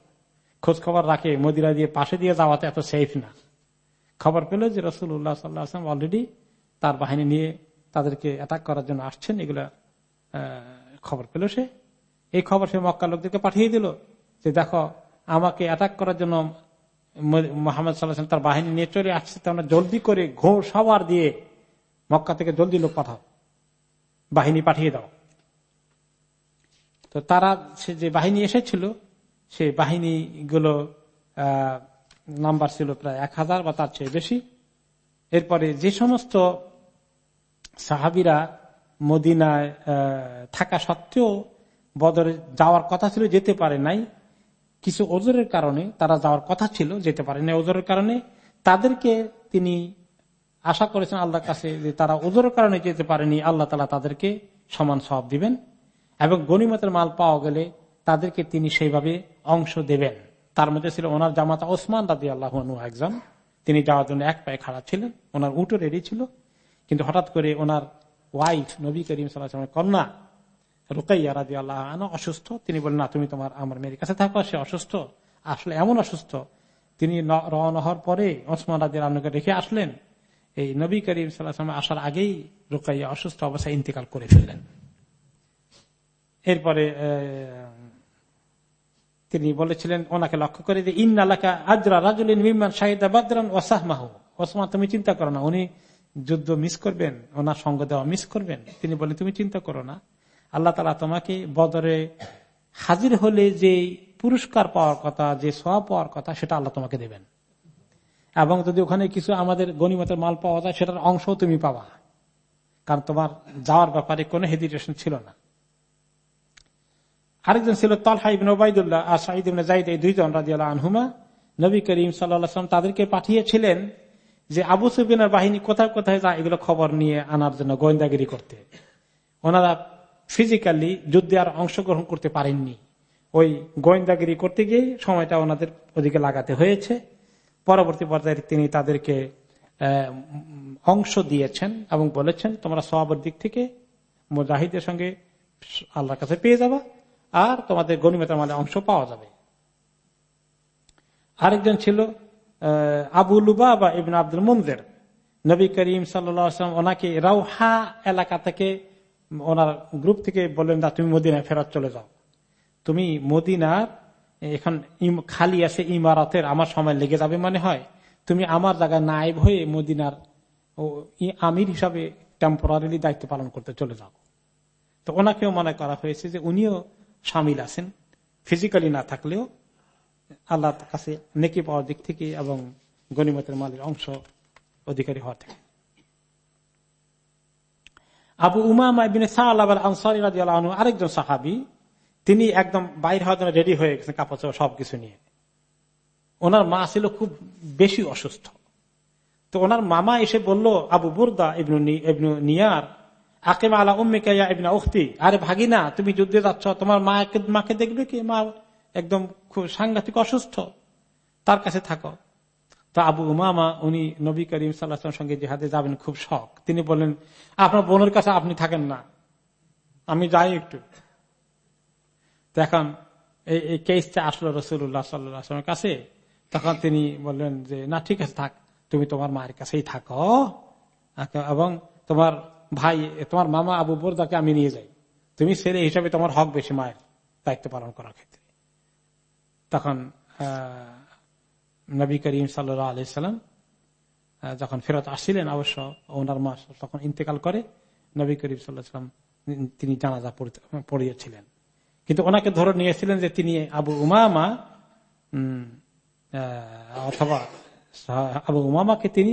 খোঁজ খবর রাখে মদিরা দিয়ে পাশে দিয়ে যাওয়াতে এত সেফ না। খবর পেল যে রসুল উল্লাহ সাল্লাহ আসলাম অলরেডি তার বাহিনী নিয়ে তাদেরকে অ্যাটাক করার জন্য আসছেন, এগুলা খবর পেল সে। এই খবর সে মক্কা লোকদেরকে পাঠিয়ে দিল যে দেখো, আমাকে অ্যাটাক করার জন্য মোহাম্মদ সাল্লাহ তার বাহিনী নিয়ে চলে আসছে তোমরা জলদি করে ঘোর সবার দিয়ে মক্কা থেকে জলদি লোক পাঠাও, বাহিনী পাঠিয়ে দাও। তো তারা সে যে বাহিনী এসেছিল সে বাহিনী গুলো নাম্বার ছিল প্রায় এক হাজার বা তার চেয়ে বেশি। এরপরে যে সমস্ত সাহাবিরা মদিনায় থাকা সত্ত্বেও বদরে যাওয়ার কথা ছিল, যেতে পারে নাই। কিছু ওজোরের কারণে তারা যাওয়ার কথা ছিল, যেতে পারে নাই ওজোরের কারণে। তাদেরকে তিনি আশা করেছেন আল্লাহর কাছে যে তারা ওজোরের কারণে যেতে পারেনি, আল্লাহ তালা তাদেরকে সমান সব দিবেন। এবং গণিমতের মাল পাওয়া গেলে তাদেরকে তিনি সেইভাবে অংশ দেবেন। তার মধ্যে ছিল ওনার জামাতা ওসমান রাদি আল্লাহ একজন। তিনি যাওয়ার জন্য এক পায়ে খাড়া ছিলেন। ওনার উটো রেডি ছিল। কিন্তু হঠাৎ করে ওনার ওয়াইফ নবী করিম সাল্লাহ কন্যা রুকাইয়া রাজি আল্লাহ অসুস্থ। তিনি বলেন না, তুমি তোমার আমার মেয়ের কাছে থাকো, সে অসুস্থ। আসলে এমন অসুস্থ। তিনি রওনা হওয়ার পরে ওসমান রাজি আল্লাহকে রেখে আসলেন। এই নবী করিম সাল্লাহ আসার আগেই রুকাইয়া অসুস্থ অবস্থায় ইন্তেকাল করে ফেললেন। এরপরে তিনি বলেছিলেন, ওনাকে লক্ষ্য করে যে ইন আলাকা আজরা রাজুলিন মিমান শাহিদা বাদরান ওসাহমাহ ওসমান, তুমি চিন্তা করো না, উনি যুদ্ধ মিস করবেন, ওনার সঙ্গ দেওয়া মিস করবেন। তিনি বলেন তুমি চিন্তা করো না, আল্লাহ তালা তোমাকে বদরে হাজির হলে যে পুরস্কার পাওয়ার কথা, যে সব পাওয়ার কথা, সেটা আল্লাহ তোমাকে দেবেন। এবং যদি ওখানে কিছু আমাদের গণিমতের মাল পাওয়া যায়, সেটার অংশ তুমি পাবা। কারণ তোমার যাওয়ার ব্যাপারে কোনো হেজিটেশন ছিল না। আরেকজন ছিল তলহা ইবিন ওবায়দুল্লাহ আর সাইদ ইবিন জাইদ এই দুইজন রাজিয়াল আনহুমা। নবী করিম সাল্লাম তাদেরকে পাঠিয়েছিলেন যে আবু সুবিনের বাহিনী কোথায় কোথায় যায়, এগুলো খবর নিয়ে আনার জন্য গোয়েন্দাগিরি করতে। ওনারা ফিজিক্যালি যুদ্ধে আর অংশগ্রহণ করতে পারেননি। ওই গোয়েন্দাগিরি করতে গিয়ে সময়টা ওনাদের ওদিকে লাগাতে হয়েছে। পরবর্তী পর্যায়ে তিনি তাদেরকে অংশ দিয়েছেন এবং বলেছেন, তোমরা সবের দিক থেকে মুজাহিদের সঙ্গে আল্লাহর কাছে পেয়ে যাবা। আর তোমাদের গণিমতার মালে অংশ পাওয়া যাবে। আরেকজন ছিল আবু লুবা বা ইবিন আব্দুল মন্দের নবী করিম সাল্লাম ওনাকে রাউহা এলাকা থেকে ওনার গ্রুপ থেকে বললেন, না, তুমি মদিনায় ফেরত চলে যাও। তুমি মদিনার, এখন খালি আছে ইমারতের, আমার সময় লেগে যাবে মানে হয়। তুমি আমার জায়গায় নাইব হয়ে মদিনার আমির হিসাবে টেম্পোরারিলি দায়িত্ব পালন করতে চলে যাও। তো ওনাকেও মনে করা হয়েছে যে উনিও সামিল আছেন। ফিজিক্যালি না থাকলেও আল্লাহ কাছে নেকি পাওয়ার দিক থেকে এবং গণিমতের মালের অংশ অধিকারী হওয়া থেকে আবু উমামা আনসারি আরেকজন সাহাবি, তিনি একদম বাইর হওয়ার জন্য রেডি হয়ে গেছেন কাপড় সবকিছু নিয়ে। ওনার মা ছিল খুব বেশি অসুস্থ। তো ওনার মামা এসে বলল, আবু বুরদা ইবনু নিয়ার আকেম আলা উম্মিকা ইবনা উখতি। আরে ভাগিনা, তুমি যুদ্ধে যাচ্ছ, তোমার মা মাকে দেখবে কি? মা একদম খুব সাংঘাতিক অসুস্থ। তার কাছে থাকো। তা আবু উমামা, উনি নবী করিম সাল্লাহাম সঙ্গে জেহাদে যাবেন খুব শখ। তিনি বললেন, আপনার বোনের কাছে আপনি থাকেন না। আমি যাই একটু। এখন এই কেসটা আসলো রসুল্লাহ সাল্লামের কাছে। তখন তিনি বললেন যে, না, ঠিক আছে, থাক। তুমি তোমার মায়ের কাছেই থাকো। এবং তোমার ভাই, তোমার মামা আবু বোরদাকে আমি নিয়ে যাই। তুমি ছেলে হিসাবে তোমার হক বেশি মায়ের দায়িত্ব পালন করার ক্ষেত্রে। তখন নবী করিম সাল্লা আলাইসাল্লাম যখন ফেরত আসছিলেন অবশ্য ওনার মা তখন ইন্তেকাল করে, নবী করিম সাল্লাহাম তিনি জানাজা পড়িয়েছিলেন। কিন্তু ওনাকে ধরে নিয়েছিলেন যে তিনি আবু উমামা অথবা আবু উমামাকে তিনি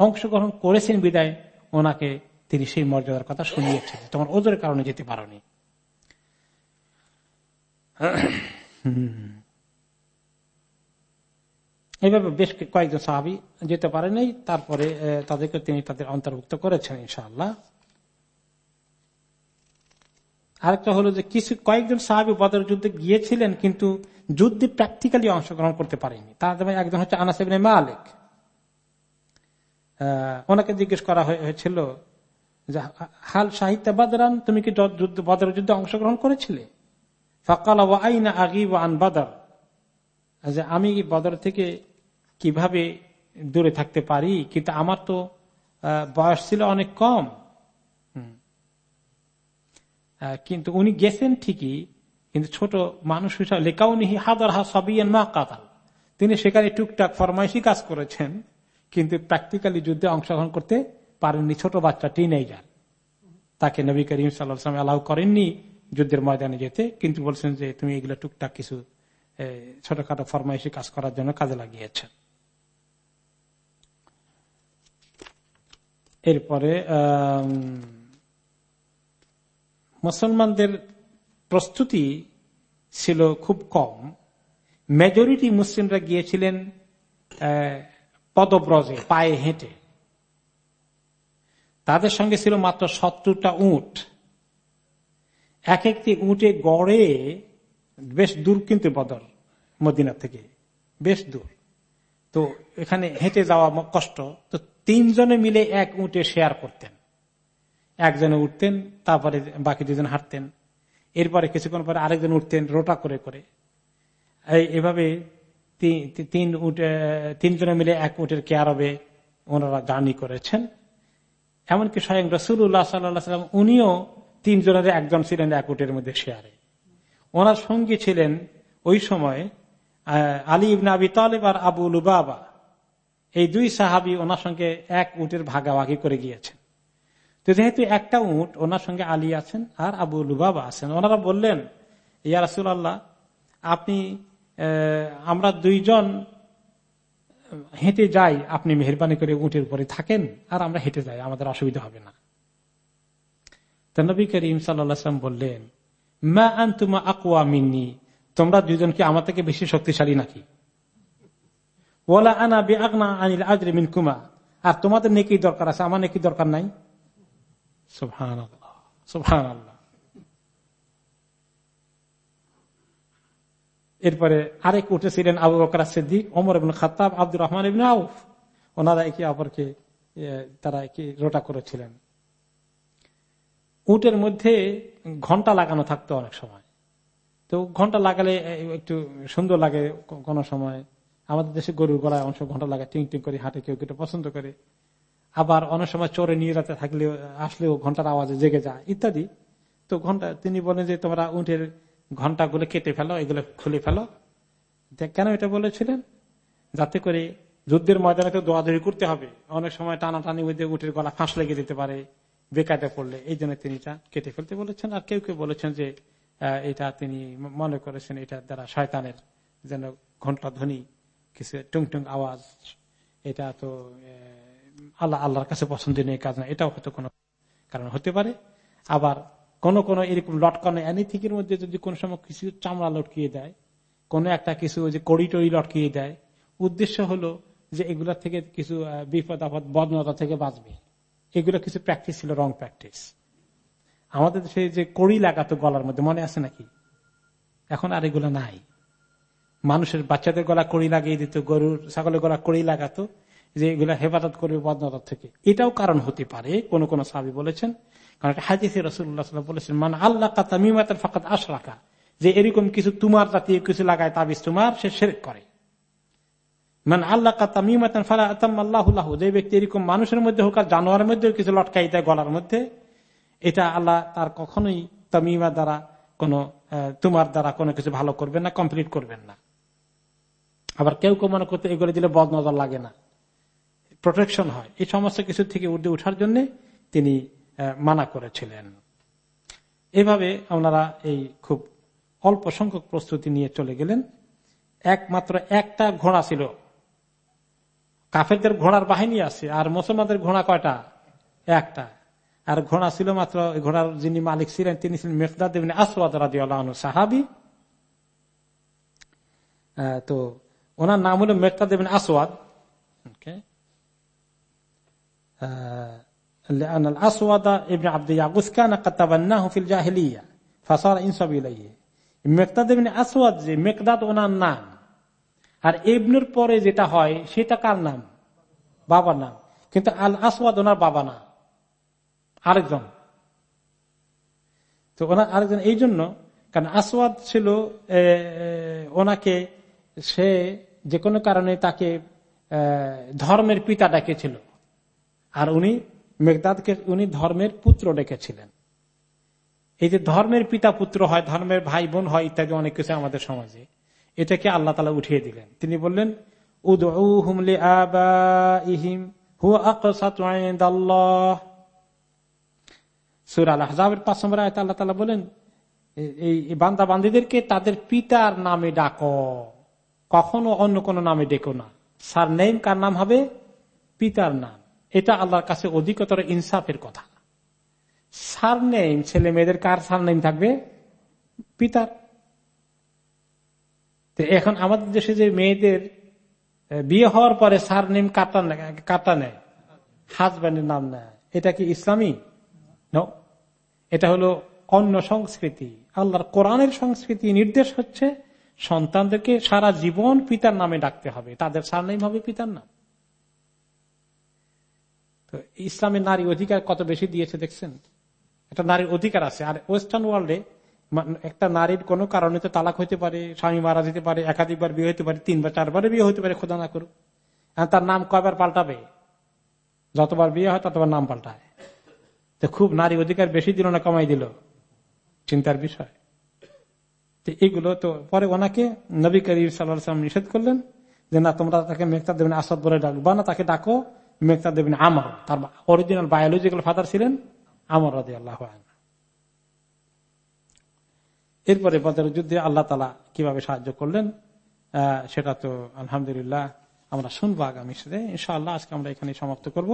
অংশগ্রহণ করেছেন বিদায়, ওনাকে তিনি সেই মর্যাদার কথা শুনিয়েছেন। তোমার ওদের কারণে যেতে পারি এইভাবে বেশ কয়েকজন সাহাবি যেতে পারেনি তারপরে তাদেরকে তিনি তাদের অন্তর্ভুক্ত করেছেন, ইনশাআল্লাহ। আরেকটা হলো যে কিছু কয়েকজন সাহাবি বদর যুদ্ধে গিয়েছিলেন, কিন্তু যুদ্ধে প্র্যাকটিক্যালি অংশগ্রহণ করতে পারেনি। তার একজন হচ্ছে আনাসেবিন মালিক। ওনাকে জিজ্ঞেস করা হয়ে- হয়েছিল হাল সাহিত্য বাদরান, তুমি কি যুদ্ধ বদরের যুদ্ধে অংশগ্রহণ করেছিলে? ফকাল আইনা আগিব আন বাদার। যে আমি বদর থেকে কীভাবে দূরে থাকতে পারি? কিন্তু আমার তো বয়স ছিল অনেক কম। কিন্তু উনি গেছেন ঠিকই, কিন্তু ছোট মানুষ হিসাবে লেখাউনিহি হাদার হা সবিয়ান মা কাতাল। তিনি সেখানে টুকটাক ফরমাইশি কাজ করেছেন, কিন্তু প্র্যাকটিক্যালি যুদ্ধে অংশগ্রহণ করতে পারেননি, ছোট বাচ্চা টিনেজার তাকে নবী করিম সাল্লাম অ্যালাউ করেননি যুদ্ধের ময়দানে যেতে, কিন্তু বলছেন যে তুমি এগুলো টুকটাক কিছু ছোটখাটো ফরমাইশি কাজ করার জন্য কাজে লাগিয়েছেন এরপরে মুসলমানদের প্রস্তুতি ছিল খুব কম। মেজরিটি মুসলিমরা গিয়েছিলেন পদব্রজে, পায়ে হেঁটে। তাদের সঙ্গে ছিল মাত্র সত্তরটা উঁট। এক একটি উঁটে গড়ে বেশ দূর কিন্তু বদল মদিনা থেকে। বেশ দূর। তো এখানে হেঁটে যাওয়া কষ্ট। তো তিনজনে মিলে এক উঁটে শেয়ার করতেন। একজনে উঠতেন তারপরে বাকি দুজন হাঁটতেন। এরপরে কিছুক্ষণ পরে আরেকজন উঠতেন রোটা করে করে। এভাবে তিন আহ, তিনজনে মিলে এক উটের কেয়ারবে ওনারা জার্নি করেছেন। এমনকি স্বয়ং রসুল্লাহ সাল্লাম উনিও তিনজনের একজন ছিলেন এক উটের মধ্যে শেয়ারে। ওনার সঙ্গী ছিলেন ওই সময় আলী ইবনা আবি তালেব আর আবু লুবাবা। এই দুই সাহাবি ওনার সঙ্গে এক উটের ভাগাভাগি করে গিয়েছেন। তো যেহেতু একটা উট, ওনার সঙ্গে আলী আছেন আর আবু লুবাবা আছেন, ওনারা বললেন, ইয়া রাসুল আল্লাহ আপনি আমরা দুইজন হেঁটে যাই, আপনি মেহরবানি করে উটের উপরে থাকেন আর আমরা হেঁটে যাই, আমাদের অসুবিধা হবে না। নবী করিম সাল্লাম বললেন, মা আন্তুমা আকুয়া মিন্নি তোমরা দুজন কি আমার থেকে বেশি শক্তিশালী নাকি? ওলা আনা বে আগনা আনিল আজরে মিন কুমা আর তোমাদের নেকি দরকার আছে, আমার নেকি দরকার নাই? আল্লাহ এরপরে আরেক উঠেছিলেন আবু বকর সিদ্দিক, ওমর ইবনে খাত্তাব, আব্দুর রহমান ইবনে আউফ। ওনারা একে অপরকে তারা একে রোটা করেছিলেন। উটের মধ্যে ঘণ্টা লাগানো থাকতো অনেক সময়। তো ঘণ্টা লাগালে একটু সুন্দর লাগে কোনো সময়। আমাদের দেশে গরুর গলায় অংশ ঘণ্টা লাগায়, টিং টিং করে হাঁটে, কেউ কেউ পছন্দ করে। আবার অনেক সময় চোরে নিয়ে রাতে থাকলেও, আসলেও ঘণ্টার আওয়াজে জেগে যায়, ইত্যাদি। তো ঘণ্টা, তিনি বলেন যে তোমরা উঠের ঘন্টাগুলো কেটে ফেলো, এগুলো খুলে ফেলো। কেন এটা বলেছিলেন? যাতে করে যুদ্ধের ময়দানে তো দোয়াদড়ি করতে হবে। অনেক সময় টানাটানি মধ্যে উঠের গলা ফাঁস লেগে যেতে পারে, বেকায়দা পড়লে। এই জন্য তিনি এটা কেটে ফেলতে বলেছেন। আর কেউ কেউ বলেছেন যে এটা তিনি মনে করেছেন এটা দ্বারা শয়তানের যেন ঘণ্টা ধ্বনি, কিছু টুং টুং আওয়াজ, এটা তো আল্লাহ আল্লাহর কাছে পছন্দ পছন্দনীয় কাজ না এটাও হয়তো কোনো কারণ হতে পারে। আবার কোন কোন এরকম লটকানো অ্যানিথিকের মধ্যে যদি কোন সময় কিছু চামড়া লটকিয়ে দেয়, কোন একটা কিছু যে কড়ি টড়ি লটকিয়ে দেয়, উদ্দেশ্য হলো যে এগুলা থেকে কিছু বিপদ আপদ, বদনতা থেকে বাঁচবে। এগুলো কিছু প্র্যাকটিস ছিল রং প্র্যাকটিস আমাদের দেশে যে কড়ি লাগাতো গলার মধ্যে, মনে আছে নাকি? এখন আর এগুলো নাই। মানুষের বাচ্চাদের গলা কড়ি লাগিয়ে দিত, গরুর, ছাগলের গলা কড়ি লাগাতো, যে এগুলা হেফাজত করবে বদনতা থেকে। এটাও কারণ হতে পারে, কোন কোন সাবি বলেছেন কারণ হাজিসে রসুল্লাহ বলেছেন মানে আল্লাহ কাতা মিমাতের ফাঁকাত আশ রাখা যে এরকম কিছু তোমার জাতীয় কিছু লাগায় তাবিজ তোমার, সে সেরেক করে। মানে আল্লাহ কাতা মিমাতেন ফালা আতাম আল্লাহ যে ব্যক্তি এরকম মানুষের মধ্যে হোক আর জানোয়ারের মধ্যে কিছু লটকাই দেয় গলার মধ্যে, এটা আল্লাহ তার কখনোই তামিমা দ্বারা কোন তোমার দ্বারা কোনো কিছু ভালো করবেন না কমপ্লিট করবেন না। আবার কেউ কেউ মনে করতে এগুলো দিলে বদ নজর লাগে না। প্রোটেকশন হয়। এই সমস্ত কিছু থেকে উঠে উঠার জন্য তিনি মানা করেছিলেন। এভাবে ওনারা এই খুব অল্প সংখ্যক প্রস্তুতি নিয়ে চলে গেলেন। একমাত্র একটা ঘোড়া ছিল। কাফেরদের ঘোড়ার বাহিনী আছে আর মুসলমানদের ঘোড়া কয়টা? একটা। আর ঘোড়া ছিল মাত্র ঘোড়ার যিনি মালিক ছিলেন, তিনি ছিলেন দেবিন আসওয়াদ রাজি সাহাবি। তো ওনার নাম হলো দেবিন আসওয়াদ. آه، لأن الأسود ابن عبد يعقوس كان قد تبناه في الجاهلية فصار ينسب إليه মেকদাদ ইবনে আসওয়াদ যে মেকদাদ ওনার নাম আর ইবনুর পরে যেটা হয় সেটা কার নাম বাবার নাম কিন্তু আল আসওয়াদ ওনার বাবা না আরেকজন তো ওনার আরেকজন এই জন্য কারণ আসওয়াদ ছিল এ, ওনাকে সে যে কোনো কারণে তাকে এ, ধর্মের পিতা ডেকেছিল আর উনি মেঘদাদকে উনি ধর্মের পুত্র ডেকেছিলেন। এই যে ধর্মের পিতা পুত্র হয়, ধর্মের ভাই বোন হয় ইত্যাদি অনেক কিছু আমাদের সমাজে, এটাকে আল্লাহ তালা উঠিয়ে দিলেন। তিনি বললেন আল্লাহ বলেন এই বান্দা বান্দীদেরকে তাদের পিতার নামে ডাকো। কখনো অন্য কোন নামে ডেকো না। সার নেম কার নাম হবে? পিতার নাম। এটা আল্লাহর কাছে অধিকতর ইনসাফের কথা। সার নেম ছেলে মেয়েদের কার সার নেম থাকবে? পিতার। এখন আমাদের দেশে যে মেয়েদের বিয়ে হওয়ার পরে সার নেম কাটা কাটা নেয় হাজব্যান্ডের নাম নেয় এটা কি ইসলামী? এটা হলো অন্য সংস্কৃতি। আল্লাহর কোরআনের সংস্কৃতি নির্দেশ হচ্ছে সন্তানদেরকে সারা জীবন পিতার নামে ডাকতে হবে। তাদের সারনেম হবে পিতার নাম। তো ইসলামের নারী অধিকার কত বেশি দিয়েছে দেখছেন? একটা নারীর অধিকার আছে। আর ওয়েস্টার্ন ওয়ার্ল্ডে একটা নারীর কোনো কারণে তো তালাক হইতে পারে, স্বামী মারা যেতে পারে, একাধিকবার বিয়ে হতে পারে, তিনবার চারবারে বিয়ে হতে পারে, খোদা না করুক। তার নাম কয়বার পাল্টাবে? যতবার বিয়ে হয় ততবার নাম পাল্টায়। তো খুব নারী অধিকার বেশি দিল না কমাই দিল? চিন্তার বিষয়। তো এগুলো তো পরে ওনাকে নবী করিম সাল্লাম নিষেধ করলেন যে, না, তোমরা তাকে মেঘতা দেবেন আসাদ বলে ডাকবা না তাকে ডাকো তার অরিজিনাল বায়োলজিক্যাল ফাদার ছিলেন আমর রাজি আল্লাহ এরপরে বদর যুদ্ধে আল্লাহ তালা কীভাবে সাহায্য করলেন সেটা তো আলহামদুলিল্লাহ আমরা শুনব আগামী সাথে ইনশাআল্লাহ আজকে আমরা এখানে সমাপ্ত করব।